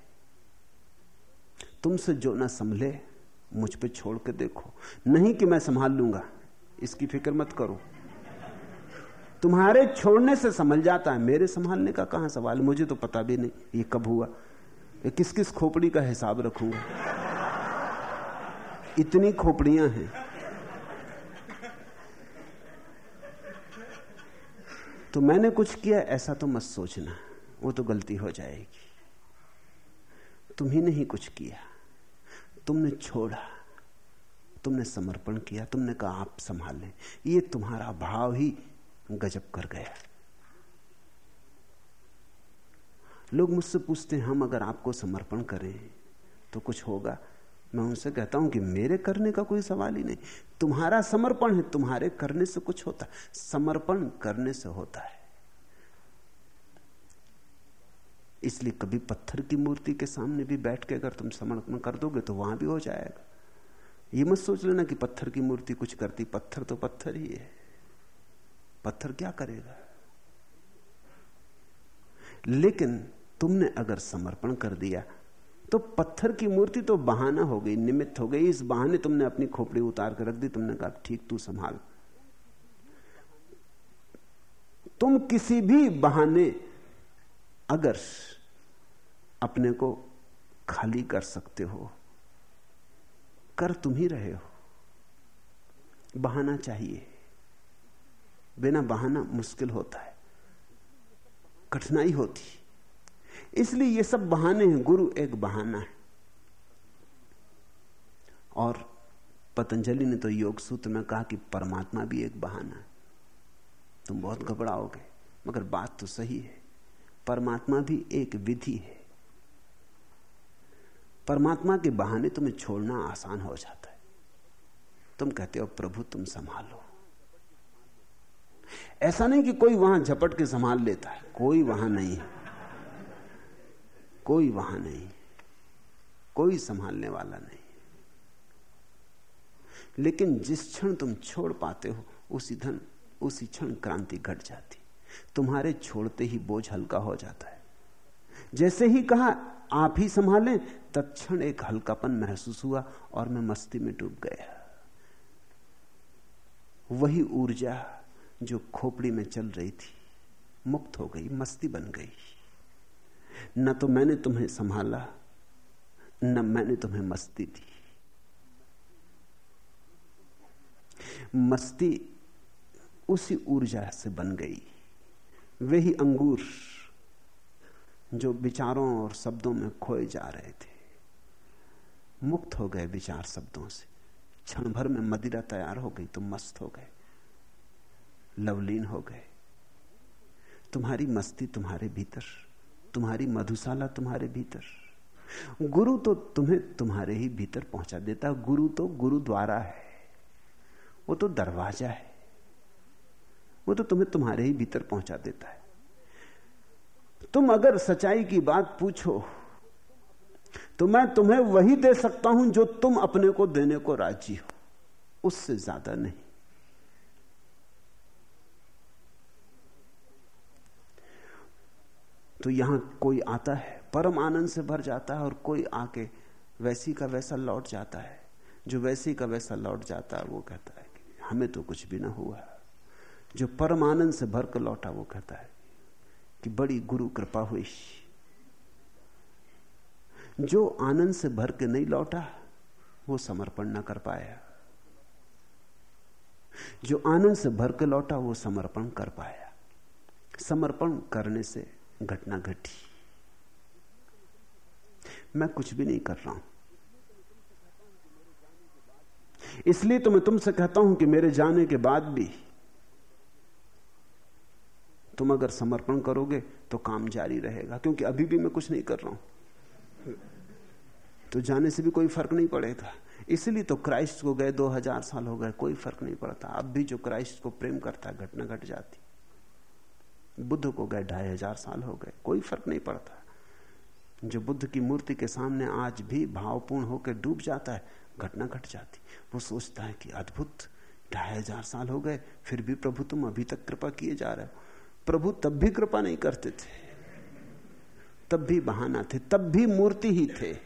तुमसे जो ना संभले, मुझ पे छोड़ के देखो। नहीं कि मैं संभाल लूँगा, इसकी फ़िक्र मत करो। तुम्हारे छोड़ने से संभल जाता है, मेरे संभालने का कहाँ सवाल? मुझे तो पता भी नहीं, ये कब हुआ? किस किस खोपड़ी का हिसाब रखूँगा इतनी खोपड़ियाँ हैं। तो मैंने कुछ किया, ऐसा तो मत सोचना। वो तो गलती हो जाएगी। तुम ही नहीं कुछ किया। तुमने छोड़ा। तुमने समर्पण किया। तुमने कहा, आप संभाल। लें ये तुम्हारा भाव ही गजब कर गया। लोग मुझसे पूछते हैं, हम अगर आपको समर्पण करें तो कुछ होगा? मैं उनसे कहता हूँ कि, मेरे करने का कोई सवाल ही नहीं। तुम्हारा समर्पण है, तुम्हारे करने से कुछ होता समर्पण करने से होता है। इसलिए कभी पत्थर की मूर्ति के सामने भी बैठ के अगर तुम समर्पण कर दोगे तो वहाँ भी हो जाएगा। ये मत सोच लेना कि पत्थर की मूर्ति कुछ करती, पत्थर तो पत्थर ही है। पत्थर क्या करेगा? लेकिन तुमने अगर समर्पण कर दिया तो पत्थर की मूर्ति तो बहाना हो गई, निमित्त हो गई। इस बहाने तुमने अपनी खोपड़ी उतार कर रख दी, तुमने कहा, ठीक, तू संभाल। तुम किसी भी बहाने अगर अपने को खाली कर सकते हो, कर तुम ही रहे हो। बहाना चाहिए। बिना बहाना मुश्किल होता है। कठिनाई होती। इसलिए ये सब बहाने हैं, गुरु एक बहाना है। और पतंजलि ने तो योग सूत्र में कहा कि परमात्मा भी एक बहाना है। तुम बहुत घबराओगे, मगर बात तो सही है। परमात्मा भी एक विधि है। परमात्मा के बहाने तुम्हें छोड़ना आसान हो जाता है। तुम कहते हो, प्रभु, तुम संभालो। ऐसा नहीं कि कोई वहाँ झपट के संभाल लेता है। कोई वहाँ नहीं कोई वहाँ नहीं कोई संभालने वाला नहीं लेकिन जिस क्षण तुम छोड़ पाते हो, उसी धन, उसी क्षण क्रांति घट जाती। तुम्हारे छोड़ते ही बोझ हल्का हो जाता है। जैसे ही कहा, आप ही संभालें, तत्क्षण एक हल्कापन महसूस हुआ और मैं मस्ती में डूब गया। वही ऊर्जा जो खोपड़ी में चल रही थी, मुक्त हो गई, मस्ती बन गई। न तो मैंने तुम्हें संभाला, न मैंने तुम्हें मस्ती दी। मस्ती उसी ऊर्जा से बन गई। वही अंगूर जो विचारों और शब्दों में खोए जा रहे थे। मुक्त हो गए विचार शब्दों से। क्षण भर में मदिरा तैयार हो गई तो मस्त हो गए। लवलीन हो गए। तुम्हारी मस्ती तुम्हारे भीतर, तुम्हारी मधुशाला तुम्हारे भीतर। गुरु तो तुम्हें तुम्हारे ही भीतर पहुँचा देता है। गुरु तो गुरु द्वारा है। वो तो दरवाज़ा है। वो तो तुम्हें तुम्हारे ही भीतर पहुँचा देता है। तुम अगर सच्चाई की बात पूछो तो मैं तुम्हें वही दे सकता हूँ जो तुम अपने को देने को राज़ी हो। उससे ज़्यादा नहीं। तो यहाँ कोई आता है, परम आनंद से भर जाता है और कोई आके वैसी का वैसा लौट जाता है। जो वैसी का वैसा लौट जाता है, वो कहता है कि हमें तो कुछ भी ना हुआ। जो परम आनंद से भर कर लौटा, वो कहता है कि बड़ी गुरु कृपा हुई। जो आनंद से भर के नहीं लौटा, वो समर्पण ना कर पाया। जो आनंद से भर के लौटा, वो समर्पण कर पाया। समर्पण करने से घटना घटी। मैं कुछ भी नहीं कर रहा हूँ। इसलिए तो मैं तुमसे कहता हूँ कि मेरे जाने के बाद भी तुम अगर समर्पण करोगे तो काम जारी रहेगा, क्योंकि अभी भी मैं कुछ नहीं कर रहा हूँ। तो जाने से भी कोई फ़र्क नहीं पड़ेगा। इसलिए तो क्राइस्ट को गए दो हज़ार साल हो गए, कोई फ़र्क नहीं पड़ता। अब भी जो क्राइस्ट को प्रेम करता है, घटना घट जाती। बुद्ध को गए, ढाई हज़ार साल हो गए। कोई फ़र्क नहीं पड़ता। जो बुद्ध की मूर्ति के सामने आज भी भावपूर्ण होकर डूब जाता है, घटना घट जाती। वो सोचता है कि अद्भुत, ढाई हज़ार साल हो गए, फिर भी प्रभु तुम अभी तक कृपा किए जा रहे हो। प्रभु तब भी कृपा नहीं करते थे। तब भी बहाना थे, तब भी मूर्ति ही थे।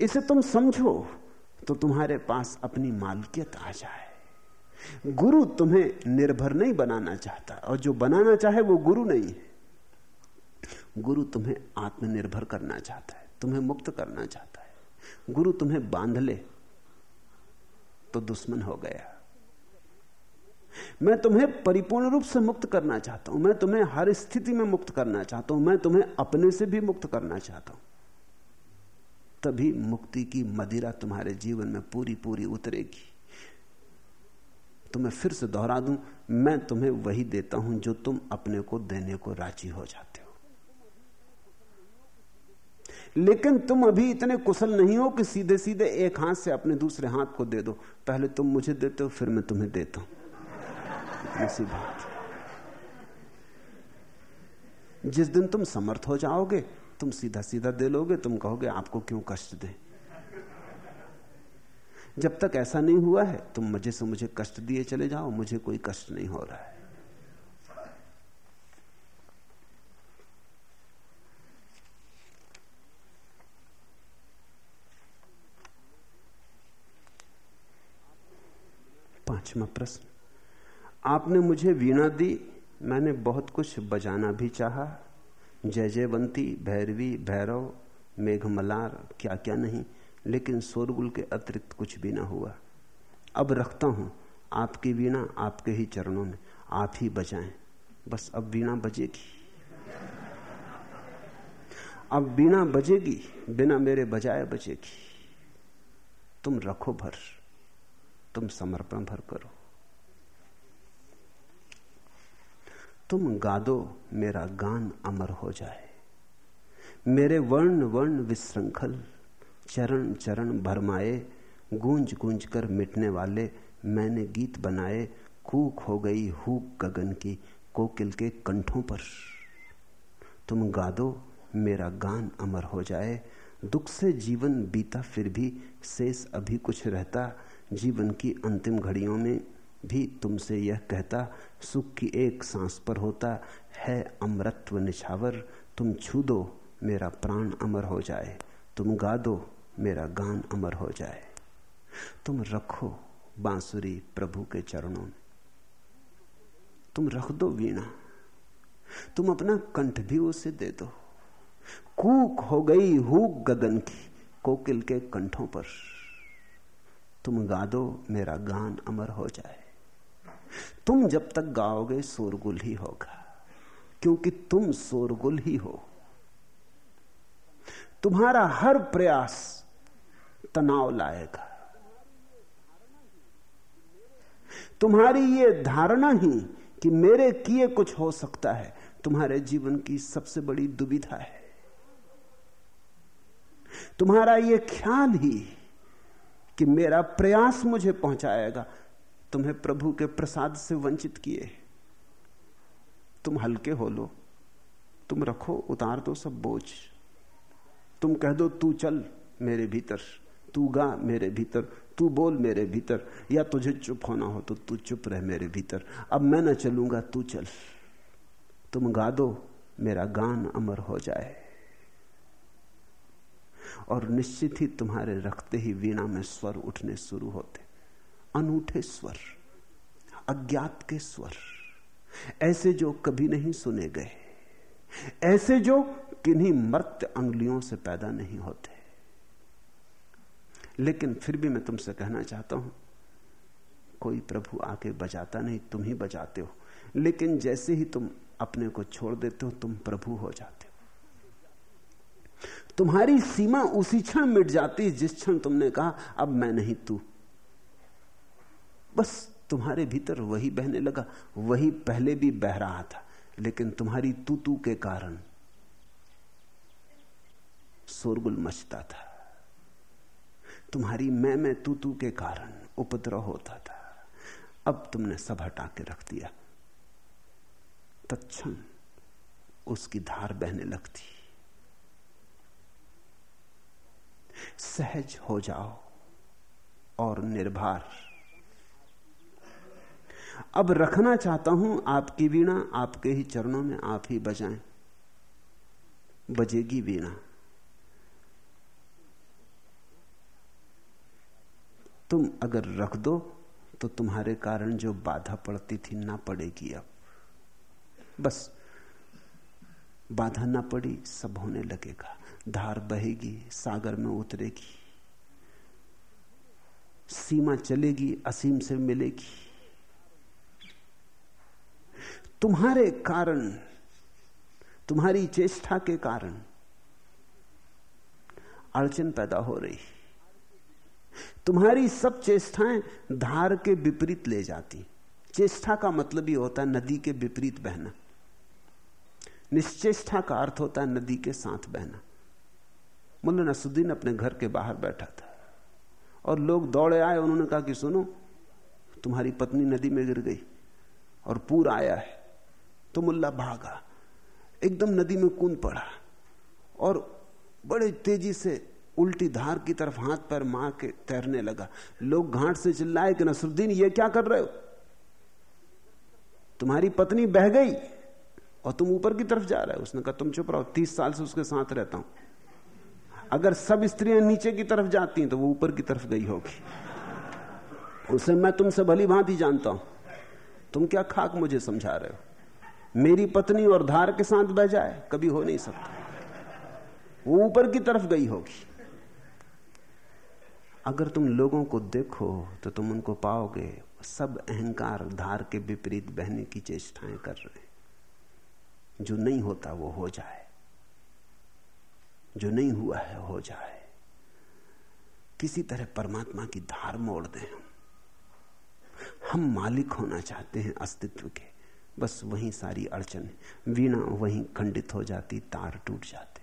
इसे तुम समझो तो तुम्हारे पास अपनी मालकियत आ जाए। गुरु तुम्हें निर्भर नहीं बनाना चाहता। और जो बनाना चाहे वो गुरु नहीं है। गुरु तुम्हें आत्मनिर्भर करना चाहता है, तुम्हें मुक्त करना चाहता है। गुरु तुम्हें बाँध ले तो दुश्मन हो गया। मैं तुम्हें परिपूर्ण रूप से मुक्त करना चाहता हूँ, मैं तुम्हें हर स्थिति में मुक्त करना चाहता हूँ, मैं तुम्हें अपने से भी मुक्त करना चाहता हूँ। तभी मुक्ति की मदिरा तुम्हारे जीवन में पूरी पूरी उतरेगी। तो मैं फिर से दोहरा दूँ, मैं तुम्हें वही देता हूँ जो तुम अपने को देने को राज़ी हो जाते हो। लेकिन तुम अभी इतने कुशल नहीं हो कि सीधे सीधे एक हाथ से अपने दूसरे हाथ को दे दो। पहले तुम मुझे देते हो, फिर मैं तुम्हें देता हूँ। इतनी बात। जिस दिन तुम समर्थ हो जाओगे, तुम सीधा सीधा दे लोगे, तुम कहोगे, आपको क्यों कष्ट दें? जब तक ऐसा नहीं हुआ है, तुम मज़े से मुझे कष्ट दिए चले जाओ, मुझे कोई कष्ट नहीं हो रहा है। पांचवा प्रश्न। आपने मुझे वीणा दी, मैंने बहुत कुछ बजाना भी चाहा। जय जयवंती, भैरवी, भैरव, मेघमलार क्या क्या नहीं। लेकिन शोरगुल के अतिरिक्त कुछ भी ना हुआ। अब रखता हूँ, आपकी वीणा आपके ही चरणों में, आप ही बजाएँ। बस अब वीणा बजेगी। अब वीणा बजेगी, बिना मेरे बजाए बजेगी। तुम रखो भर, तुम समर्पण भर करो। तुम गा दो मेरा गान अमर हो जाए। मेरे वर्ण वर्ण विश्रृंखल चरण चरण भरमाए गूंज गूंज कर मिटने वाले मैंने गीत बनाए कूक हो गई हुक गगन की कोकिल के कंठों पर। तुम गा दो मेरा गान अमर हो जाए, दुख से जीवन बीता फिर भी शेष अभी कुछ रहता, जीवन की अंतिम घड़ियों में भी तुमसे यह कहता, सुख की एक सांस पर होता, है अमृतव निछावर, तुम छू दो, मेरा प्राण अमर हो जाए। तुम गा दो मेरा गान अमर हो जाए। तुम रखो बांसुरी प्रभु के चरणों में। तुम रख दो वीणा। तुम अपना कंठ भी उसे दे दो। कूक हो गई हुक गगन की कोकिल के कंठों पर। तुम गा दो मेरा गान अमर हो जाए। तुम जब तक गाओगे शोरगुल ही होगा, क्योंकि तुम शोरगुल ही हो। तुम्हारा हर प्रयास तनाव लाएगा। तुम्हारी ये धारणा ही कि मेरे किए कुछ हो सकता है, तुम्हारे जीवन की सबसे बड़ी दुविधा है। तुम्हारा ये ख्याल ही कि मेरा प्रयास मुझे पहुंचाएगा, तुम्हें प्रभु के प्रसाद से वंचित किए। तुम हल्के हो लो, तुम रखो, उतार दो सब बोझ। तुम कह दो, तू चल मेरे भीतर। तू गा मेरे भीतर, तू बोल मेरे भीतर, या तुझे चुप होना हो तो तू चुप रह मेरे भीतर। अब मैं ना चलूँगा, तू चल। तुम गा दो, मेरा गान अमर हो जाए। और निश्चित ही तुम्हारे रखते ही वीणा में स्वर उठने शुरू होते। अनूठे स्वर, अज्ञात के स्वर, ऐसे जो कभी नहीं सुने गए, ऐसे जो किन्हीं मर्त अंगुलियों से पैदा नहीं होते। लेकिन फिर भी मैं तुमसे कहना चाहता हूँ, कोई प्रभु आके बजाता नहीं, तुम ही बजाते हो। लेकिन जैसे ही तुम अपने को छोड़ देते हो, तुम प्रभु हो जाते हो। तुम्हारी सीमा उसी क्षण मिट जाती, जिस क्षण तुमने कहा, अब मैं नहीं, तू। बस तुम्हारे भीतर वही बहने लगा, वही पहले भी बह रहा था, लेकिन तुम्हारी तू तू के कारण शोरगुल मचता था। तुम्हारी मैं मैं तू तू के कारण उपद्रव होता था। अब तुमने सब हटा के रख दिया। तत्म उसकी धार बहने लगती। सहज हो जाओ और निर्भर। अब रखना चाहता हूँ आपकी वीणा, आपके ही चरणों में आप ही बजाएँ। बजेगी वीणा। तुम अगर रख दो तो तुम्हारे कारण जो बाधा पड़ती थी ना पड़ेगी अब। बस, बाधा ना पड़ी, सब होने लगेगा। धार बहेगी, सागर में उतरेगी। सीमा चलेगी, असीम से मिलेगी। तुम्हारे कारण, तुम्हारी चेष्टा के कारण अड़चन पैदा हो रही। तुम्हारी सब चेष्टाएँ धार के विपरीत ले जाती। चेष्टा का मतलब ही होता है नदी के विपरीत बहना। निश्चेष्टा का अर्थ होता है नदी के साथ बहना। मुल्ला नसुद्दीन अपने घर के बाहर बैठा था और लोग दौड़े आए, उन्होंने कहा कि सुनो, तुम्हारी पत्नी नदी में गिर गई और पूर आया है। तो मुल्ला भागा, एकदम नदी में कूद पड़ा और बड़े तेज़ी से उल्टी धार की तरफ़ हाथ पर मार के तैरने लगा। लोग घाट से चिल्लाए कि नसरुद्दीन, ये क्या कर रहे हो? तुम्हारी पत्नी बह गई और तुम ऊपर की तरफ़ जा रहे हो। उसने कहा, तुम चुप रहो, तीस साल से उसके साथ रहता हूँ। अगर सब स्त्रियाँ नीचे की तरफ़ जाती हैं तो वो ऊपर की तरफ़ गई होगी। उसे मैं तुमसे भली भांति जानता हूँ। तुम क्या खाक मुझे समझा रहे हो? मेरी पत्नी और धार के साथ बह जाए, कभी हो नहीं सकता। वो ऊपर की तरफ़ गई होगी। अगर तुम लोगों को देखो तो तुम उनको पाओगे, सब अहंकार धार के विपरीत बहने की चेष्टाएँ कर रहे हैं। जो नहीं होता, वो हो जाए। जो नहीं हुआ है, हो जाए। किसी तरह परमात्मा की धार मोड़ दें हम। हम मालिक होना चाहते हैं अस्तित्व के। बस वहीं सारी अड़चन वीणा वहीं खंडित हो जाती, तार टूट जाते।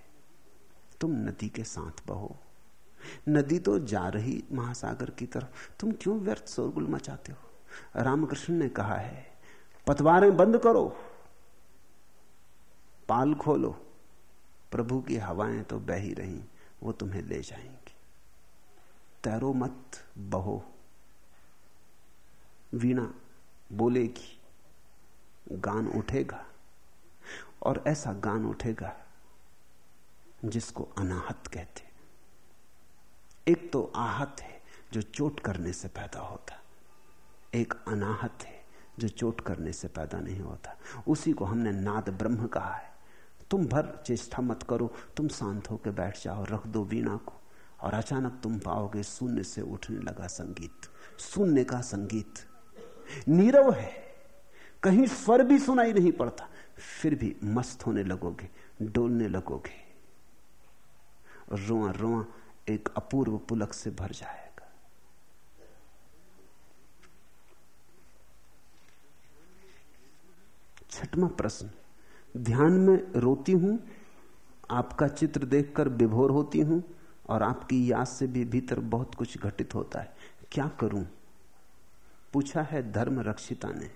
तुम नदी के साथ बहो। नदी तो जा रही महासागर की तरफ़। तुम क्यों व्यर्थ शोरगुल मचाते हो? रामकृष्ण ने कहा है, पतवारें बंद करो, पाल खोलो, प्रभु की हवाएँ तो बह ही रही, वो तुम्हें ले जाएँगी। तैरो मत, बहो। वीणा बोलेगी, गान उठेगा, और ऐसा गान उठेगा जिसको अनाहत कहते एक तो आहत है जो चोट करने से पैदा होता। एक अनाहत है जो चोट करने से पैदा नहीं होता। उसी को हमने नाद ब्रह्म कहा है। तुम भर चेष्टा मत करो, तुम शांत होकर बैठ जाओ, रख दो वीणा को। और अचानक तुम पाओगे शून्य से उठने लगा संगीत। शून्य का संगीत। नीरव है। कहीं स्वर भी सुनाई नहीं पड़ता। फिर भी मस्त होने लगोगे, डोलने लगोगे। रोआ रोआ एक अपूर्व पुलक से भर जाएगा। छठवा प्रश्न, ध्यान में रोती हूँ, आपका चित्र देखकर विभोर होती हूँ और आपकी याद से भी भीतर बहुत कुछ घटित होता है। क्या करूँ? पूछा है धर्म रक्षिता ने।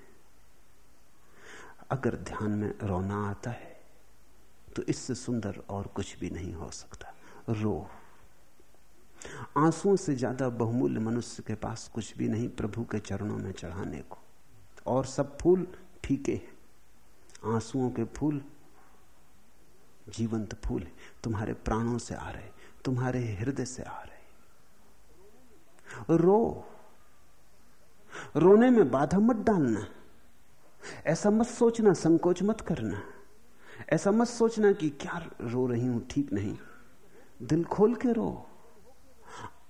अगर ध्यान में रोना आता है तो इससे सुंदर और कुछ भी नहीं हो सकता। रो। आंसुओं से ज़्यादा बहुमूल्य मनुष्य के पास कुछ भी नहीं प्रभु के चरणों में चढ़ाने को। और सब फूल फीके हैं। आंसुओं के फूल जीवंत फूल तुम्हारे प्राणों से आ रहे, तुम्हारे हृदय से आ रहे। रो। रोने में बाधा मत डालना। ऐसा मत सोचना, संकोच मत करना। ऐसा मत सोचना कि क्या रो रही हूँ, ठीक नहीं। दिल खोल के रो।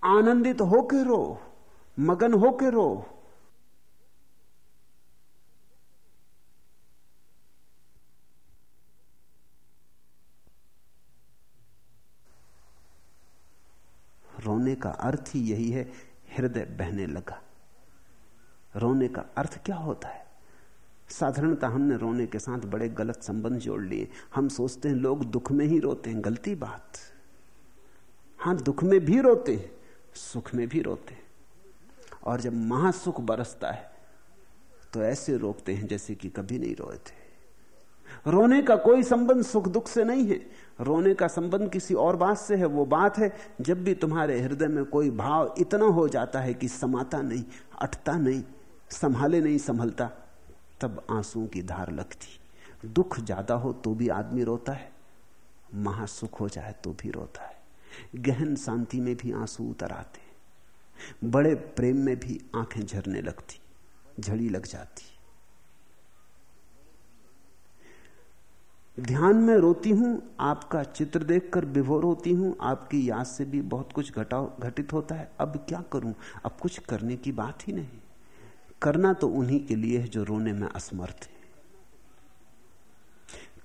आनंदित होके रो, मगन होके रो। रोने का अर्थ ही यही है, हृदय बहने लगा। रोने का अर्थ क्या होता है? साधारणता हमने रोने के साथ बड़े गलत संबंध जोड़ लिए। हम सोचते हैं, लोग दुख में ही रोते हैं, गलती बात। हाँ, दुख में भी रोते हैं। सुख में भी रोते हैं। और जब महासुख बरसता है तो ऐसे रोकते हैं जैसे कि कभी नहीं रोए थे। रोने का कोई संबंध सुख दुख से नहीं है। रोने का संबंध किसी और बात से है, वो बात है, जब भी तुम्हारे हृदय में कोई भाव इतना हो जाता है कि समाता नहीं, अटता नहीं, संभाले नहीं, संभलता, तब आंसुओं की धार लगती। दुख ज़्यादा हो तो भी आदमी रोता है, महासुख हो जाए तो भी रोता है। गहन शांति में भी आँसू उतर आते बड़े प्रेम में भी आँखें झरने लगती, झड़ी लग जाती ध्यान में रोती हूँ, आपका चित्र देखकर विभोर होती हूँ, आपकी याद से भी बहुत कुछ घटा घटित होता है। अब क्या करूँ? अब कुछ करने की बात ही नहीं। करना तो उन्हीं के लिए है जो रोने में असमर्थ है।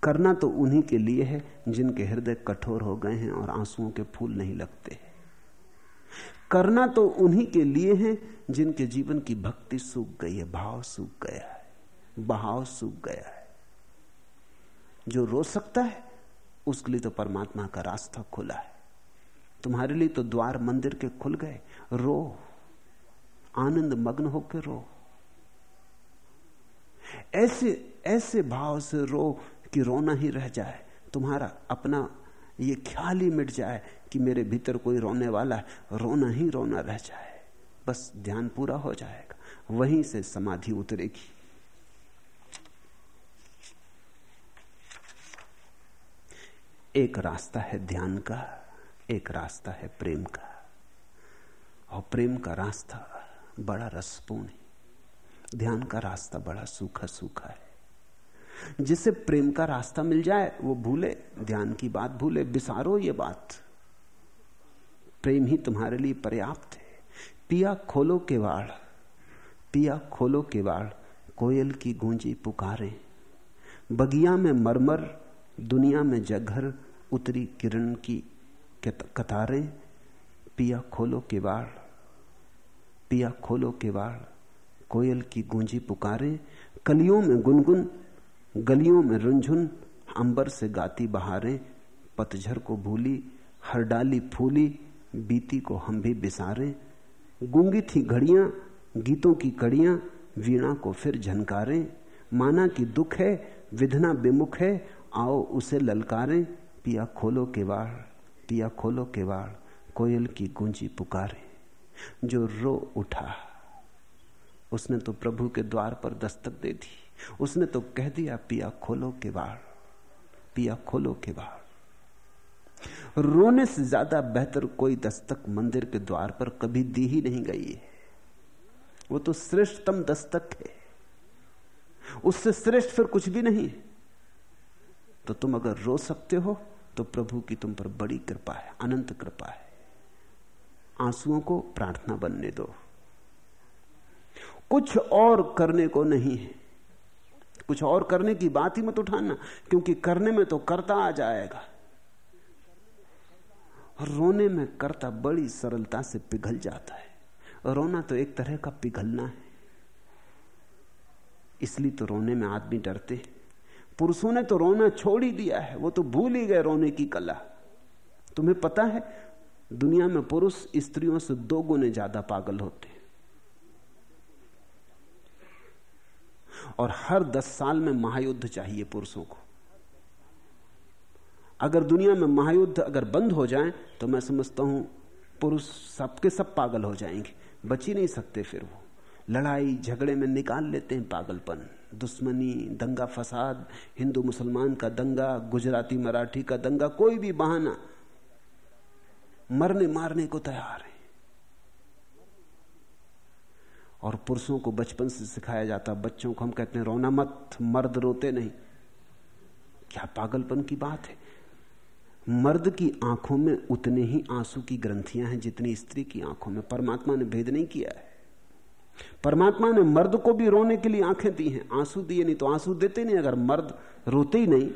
करना तो उन्हीं के लिए है, जिनके हृदय कठोर हो गए हैं और आंसुओं के फूल नहीं लगते करना तो उन्हीं के लिए है, जिनके जीवन की भक्ति सूख गई है, भाव सूख गया है, बहाव सूख गया है। जो रो सकता है, उसके लिए तो परमात्मा का रास्ता खुला है। तुम्हारे लिए तो द्वार मंदिर के खुल गए। रो। आनंद मग्न होकर रो। ऐसे ऐसे भाव से रो कि रोना ही रह जाए, तुम्हारा अपना ये ख्याल ही मिट जाए कि मेरे भीतर कोई रोने वाला है। रोना ही रोना रह जाए, बस ध्यान पूरा हो जाएगा, वहीं से समाधि उतरेगी। एक रास्ता है ध्यान का, एक रास्ता है प्रेम का, और प्रेम का रास्ता बड़ा रसपूर्ण है। ध्यान का रास्ता बड़ा सूखा सूखा है। जिसे प्रेम का रास्ता मिल जाए, वो भूले, ध्यान की बात भूले, बिसारो ये बात। प्रेम ही तुम्हारे लिए पर्याप्त है। पिया खोलो केवाड़, पिया खोलो केवाड़, कोयल की गूंजी पुकारे। बगिया में मरमर, दुनिया में जगहर उतरी किरण की कतारें। पिया खोलो केवाड़, पिया खोलो केवाड़, कोयल की गूंजी पुकारे। कलियों में गुनगुन गलियों में रुंझुन, अंबर से गाती बहारें, पतझर को भूली हर डाली फूली, बीती को हम भी बिसारे। गूँगी थी घड़ियाँ, गीतों की कड़ियाँ, वीणा को फिर झनकारें। माना कि दुख है, विधना बेमुख है, आओ उसे ललकारें। पिया खोलो केवाड़, पिया खोलो केवाड़, कोयल की गूंजी पुकारे, जो रो उठा। उसने तो प्रभु के द्वार पर दस्तक दे दी। उसने तो कह दिया, पिया खोलो केवाड़ पिया खोलो केवाड़ रोने से ज़्यादा बेहतर कोई दस्तक मंदिर के द्वार पर कभी दी ही नहीं गई है। वो तो श्रेष्ठतम दस्तक है। उससे श्रेष्ठ फिर कुछ भी नहीं तो तुम अगर रो सकते हो तो प्रभु की तुम पर बड़ी कृपा है, अनंत कृपा है। आंसुओं को प्रार्थना बनने दो। कुछ और करने को नहीं है। कुछ और करने की बात ही मत उठाना, क्योंकि करने में तो करता आ जाएगा। रोने में करता बड़ी सरलता से पिघल जाता है। रोना तो एक तरह का पिघलना है। इसलिए तो रोने में आदमी डरते पुरुषों ने तो रोना छोड़ ही दिया है, वो तो भूल ही गए रोने की कला। तुम्हें पता है, दुनिया में पुरुष स्त्रियों से दो गुने ज़्यादा पागल होते और हर दस साल में महायुद्ध चाहिए पुरुषों को। अगर दुनिया में महायुद्ध अगर बंद हो जाए तो मैं समझता हूँ पुरुष सबके सब पागल हो जाएँगे। बच ही नहीं सकते फिर वो। लड़ाई झगड़े में निकाल लेते हैं पागलपन। दुश्मनी, दंगा फसाद, हिंदू मुसलमान का दंगा, गुजराती मराठी का दंगा, कोई भी बहाना मरने मारने को तैयार है। और पुरुषों को बचपन से सिखाया जाता, बच्चों को हम कहते हैं, रोना मत, मर्द रोते नहीं। क्या पागलपन की बात है? मर्द की आँखों में उतने ही आँसू की ग्रंथियाँ हैं जितनी स्त्री की आँखों में। परमात्मा ने भेद नहीं किया है। परमात्मा ने मर्द को भी रोने के लिए आँखें दी हैं। आँसू दिए नहीं तो आँसू देते नहीं। अगर मर्द रोते ही नहीं,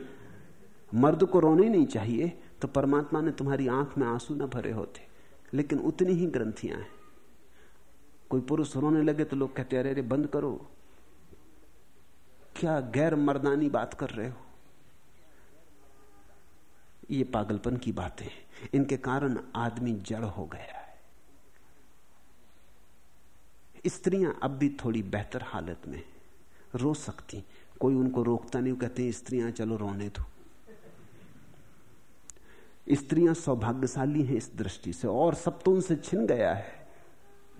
मर्द को रोने ही नहीं चाहिए तो परमात्मा ने तुम्हारी आँख में आँसू ना भरे होते। लेकिन उतनी ही ग्रंथियाँ हैं। कोई पुरुष रोने लगे तो लोग कहते अरे अरे, बंद करो। क्या गैर मर्दानी बात कर रहे हो? ये पागलपन की बातें इनके कारण आदमी जड़ हो गया है। स्त्रियाँ अब भी थोड़ी बेहतर हालत में रो सकती कोई उनको रोकता नहीं कहते स्त्रियाँ, चलो रोने दो। स्त्रियाँ सौभाग्यशाली हैं इस दृष्टि से, और सब तो उनसे छिन गया है।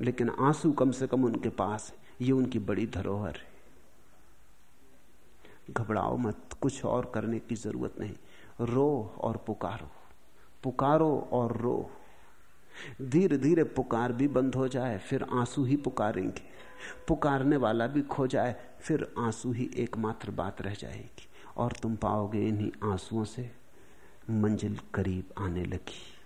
लेकिन आँसू कम से कम उनके पास है। ये उनकी बड़ी धरोहर है। घबराओ मत, कुछ और करने की ज़रूरत नहीं। रो और पुकारो। पुकारो और रो। धीरे धीरे पुकार भी बंद हो जाए, फिर आँसू ही पुकारेंगे। पुकारने वाला भी खो जाए, फिर आँसू ही एकमात्र बात रह जाएगी। और तुम पाओगे इन्हीं आंसुओं से मंजिल करीब आने लगी।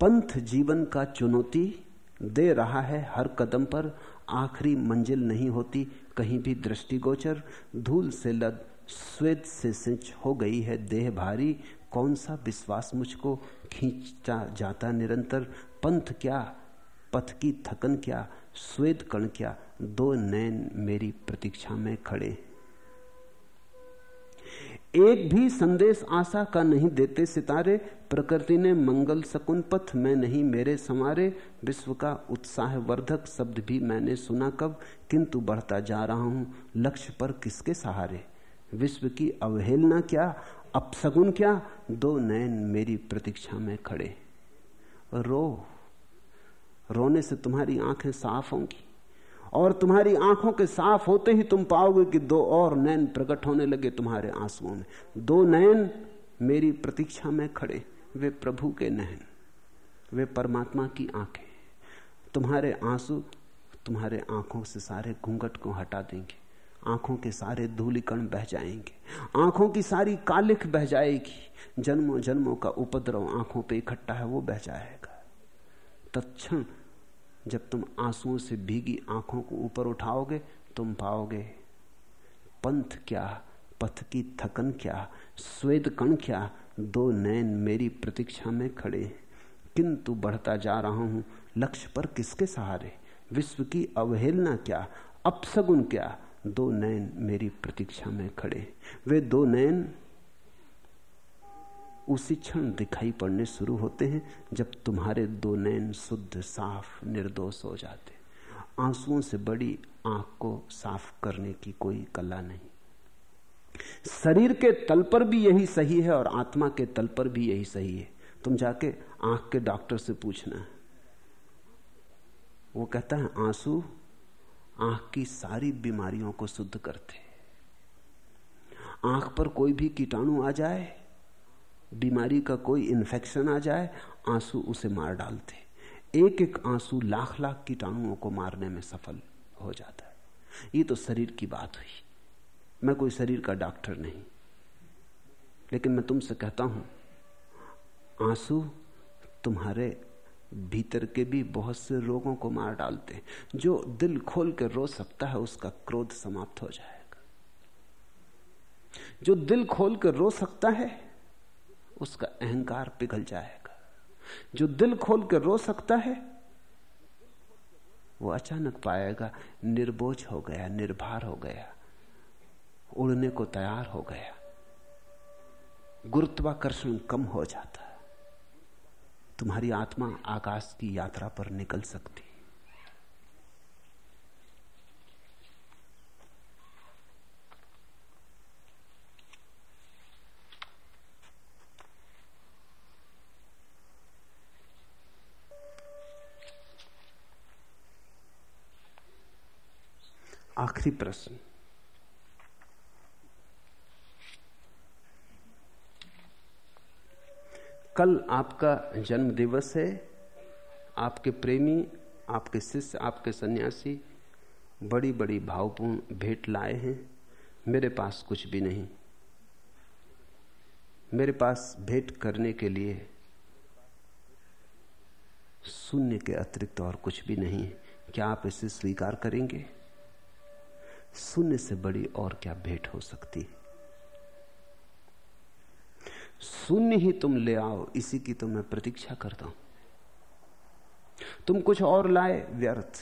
पंथ जीवन का चुनौती दे रहा है हर कदम पर। आखिरी मंजिल नहीं होती, कहीं भी दृष्टिगोचर। धूल से लद, स्वेद से सिंच हो गई है देह भारी। कौन सा विश्वास मुझको खींचता जाता निरंतर? पंथ क्या, पथ की थकन क्या, स्वेद कण क्या? दो नैन मेरी प्रतीक्षा में खड़े। एक भी संदेश आशा का नहीं देते सितारे, प्रकृति ने मंगल शकुन पथ में नहीं मेरे समारे विश्व का उत्साह वर्धक शब्द भी मैंने सुना कब, किंतु बढ़ता जा रहा हूँ लक्ष्य पर किसके सहारे? विश्व की अवहेलना क्या अपसगुन क्या? दो नयन मेरी प्रतीक्षा में खड़े। रो, रोने से तुम्हारी आँखें साफ़ होंगी। और तुम्हारी आँखों के साफ़ होते ही तुम पाओगे कि दो और नैन प्रकट होने लगे तुम्हारे आंसुओं में। दो नैन मेरी प्रतीक्षा में खड़े, वे प्रभु के नैन वे परमात्मा की आँखें। तुम्हारे आँसू तुम्हारे आँखों से सारे घूंघट को हटा देंगे, आँखों के सारे धूलिकण बह जाएँगे, आँखों की सारी कालिख बह जाएगी, जन्मों जन्मों का उपद्रव आँखों पे इकट्ठा है, वो बह जाएगा। तत्क्षण जब तुम आंसुओं से भीगी आँखों को ऊपर उठाओगे, तुम पाओगे। पंथ क्या, पथ की थकन क्या, स्वेद कण क्या, दो नैन मेरी प्रतीक्षा में खड़े। किंतु बढ़ता जा रहा हूँ, लक्ष्य पर किसके सहारे? विश्व की अवहेलना क्या, अपसगुन क्या, दो नैन मेरी प्रतीक्षा में खड़े। वे दो नैन उसी क्षण दिखाई पड़ने शुरू होते हैं, जब तुम्हारे दो नैन शुद्ध, साफ़, निर्दोष हो जाते आंसुओं से बड़ी आँख को साफ़ करने की कोई कला नहीं। शरीर के तल पर भी यही सही है और आत्मा के तल पर भी यही सही है। तुम जाके आँख के डॉक्टर से पूछना। वो कहता है, आँसू आँख की सारी बीमारियों को शुद्ध करते आँख पर कोई भी कीटाणु आ जाए बीमारी का कोई इन्फेक्शन आ जाए, आँसू उसे मार डालते एक एक आँसू लाख लाख कीटाणुओं को मारने में सफल हो जाता है। ये तो शरीर की बात हुई। मैं कोई शरीर का डॉक्टर नहीं। लेकिन मैं तुमसे कहता हूँ, आँसू तुम्हारे भीतर के भी बहुत से रोगों को मार डालते जो दिल खोल कर रो सकता है, उसका क्रोध समाप्त हो जाएगा। जो दिल खोल कर रो सकता है उसका अहंकार पिघल जाएगा। जो दिल खोल कर रो सकता है, वो अचानक पाएगा, निर्बोझ हो गया, निर्भर हो गया, उड़ने को तैयार हो गया। गुरुत्वाकर्षण कम हो जाता है। तुम्हारी आत्मा आकाश की यात्रा पर निकल सकती आखिरी प्रश्न। कल आपका जन्म दिवस है, आपके प्रेमी, आपके शिष्य, आपके सन्यासी बड़ी बड़ी भावपूर्ण भेंट लाए हैं। मेरे पास कुछ भी नहीं। मेरे पास भेंट करने के लिए शून्य के अतिरिक्त और कुछ भी नहीं है। क्या आप इसे स्वीकार करेंगे? शून्य से बड़ी और क्या भेंट हो सकती है? शून्य ही तुम ले आओ, इसी की तो मैं प्रतीक्षा करता हूँ। तुम कुछ और लाए, व्यर्थ।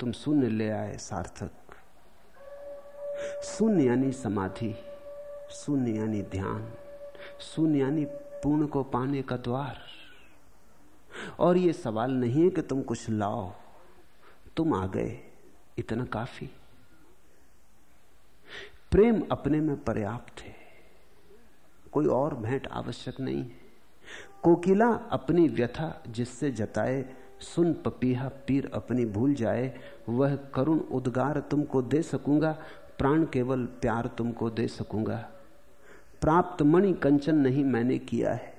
तुम शून्य ले आए, सार्थक। शून्य यानी समाधि शून्य यानी ध्यान शून्य यानी पूर्ण को पाने का द्वार। और यह सवाल नहीं है कि तुम कुछ लाओ, तुम आ गए, इतना काफ़ी। प्रेम अपने में पर्याप्त है। कोई और भेंट आवश्यक नहीं है। कोकिला अपनी व्यथा जिससे जताए, सुन पपीहा पीर अपनी भूल जाए, वह करुण उद्गार तुमको दे सकूँगा, प्राण केवल प्यार तुमको दे सकूँगा। प्राप्त मणि कंचन नहीं मैंने किया है।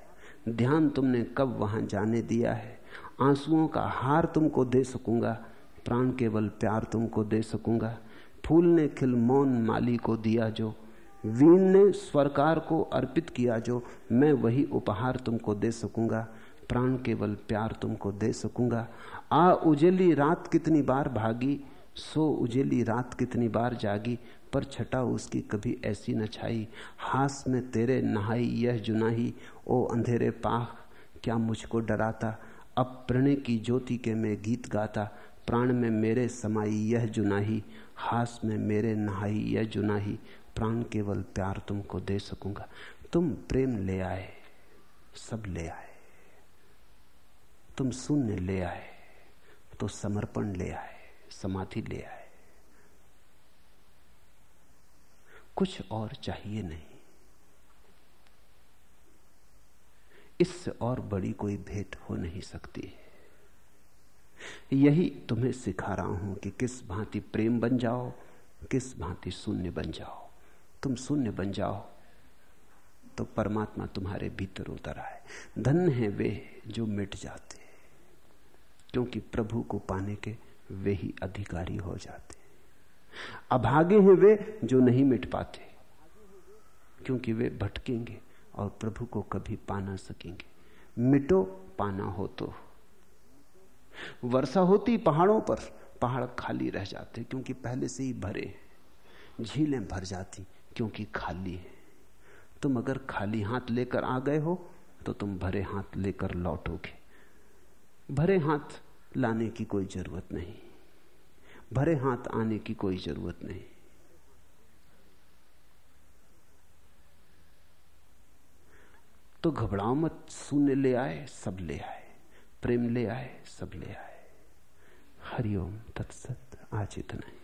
ध्यान तुमने कब वहाँ जाने दिया है। आंसुओं का हार तुमको दे सकूँगा, प्राण केवल प्यार तुमको दे सकूँगा। फूल ने खिल मौन माली को दिया जो वीण ने स्वरकार को अर्पित किया जो, मैं वही उपहार तुमको दे सकूँगा, प्राण केवल प्यार तुमको दे सकूँगा। आ उजेली रात कितनी बार भागी, सो उजेली रात कितनी बार जागी, पर छटा उसकी कभी ऐसी न छाई। हास में तेरे नहाई यह जुनाही, ओ अंधेरे पाख क्या मुझको डराता? अब प्रणय की ज्योति के मैं गीत गाता, प्राण में मेरे समाई यह जुनाही। हास में मेरे नहाई यह जुनाही प्राण केवल प्यार तुमको दे सकूँगा। तुम प्रेम ले आए, सब ले आए। तुम शून्य ले आए तो समर्पण ले आए, समाधि ले आए। कुछ और चाहिए नहीं। इससे और बड़ी कोई भेंट हो नहीं सकती है। यही तुम्हें सिखा रहा हूँ कि किस भांति प्रेम बन जाओ, किस भांति शून्य बन जाओ। तुम शून्य बन जाओ तो परमात्मा तुम्हारे भीतर उतर आए। धन है वे जो मिट जाते, क्योंकि प्रभु को पाने के वे ही अधिकारी हो जाते। अभागे हैं वे जो नहीं मिट पाते, क्योंकि वे भटकेंगे और प्रभु को कभी पा ना सकेंगे। मिटो, पाना हो तो। वर्षा होती पहाड़ों पर, पहाड़ खाली रह जाते, क्योंकि पहले से ही भरे झीलें भर जाती, क्योंकि खाली है। तुम अगर खाली हाथ लेकर आ गए हो तो तुम भरे हाथ लेकर लौटोगे। भरे हाथ लाने की कोई ज़रूरत नहीं। भरे हाथ आने की कोई ज़रूरत नहीं। तो घबराओ मत, शून्य ले आए, सब ले आए। प्रेम ले आए सब ले आए। हरिओम तत्सत आज इतना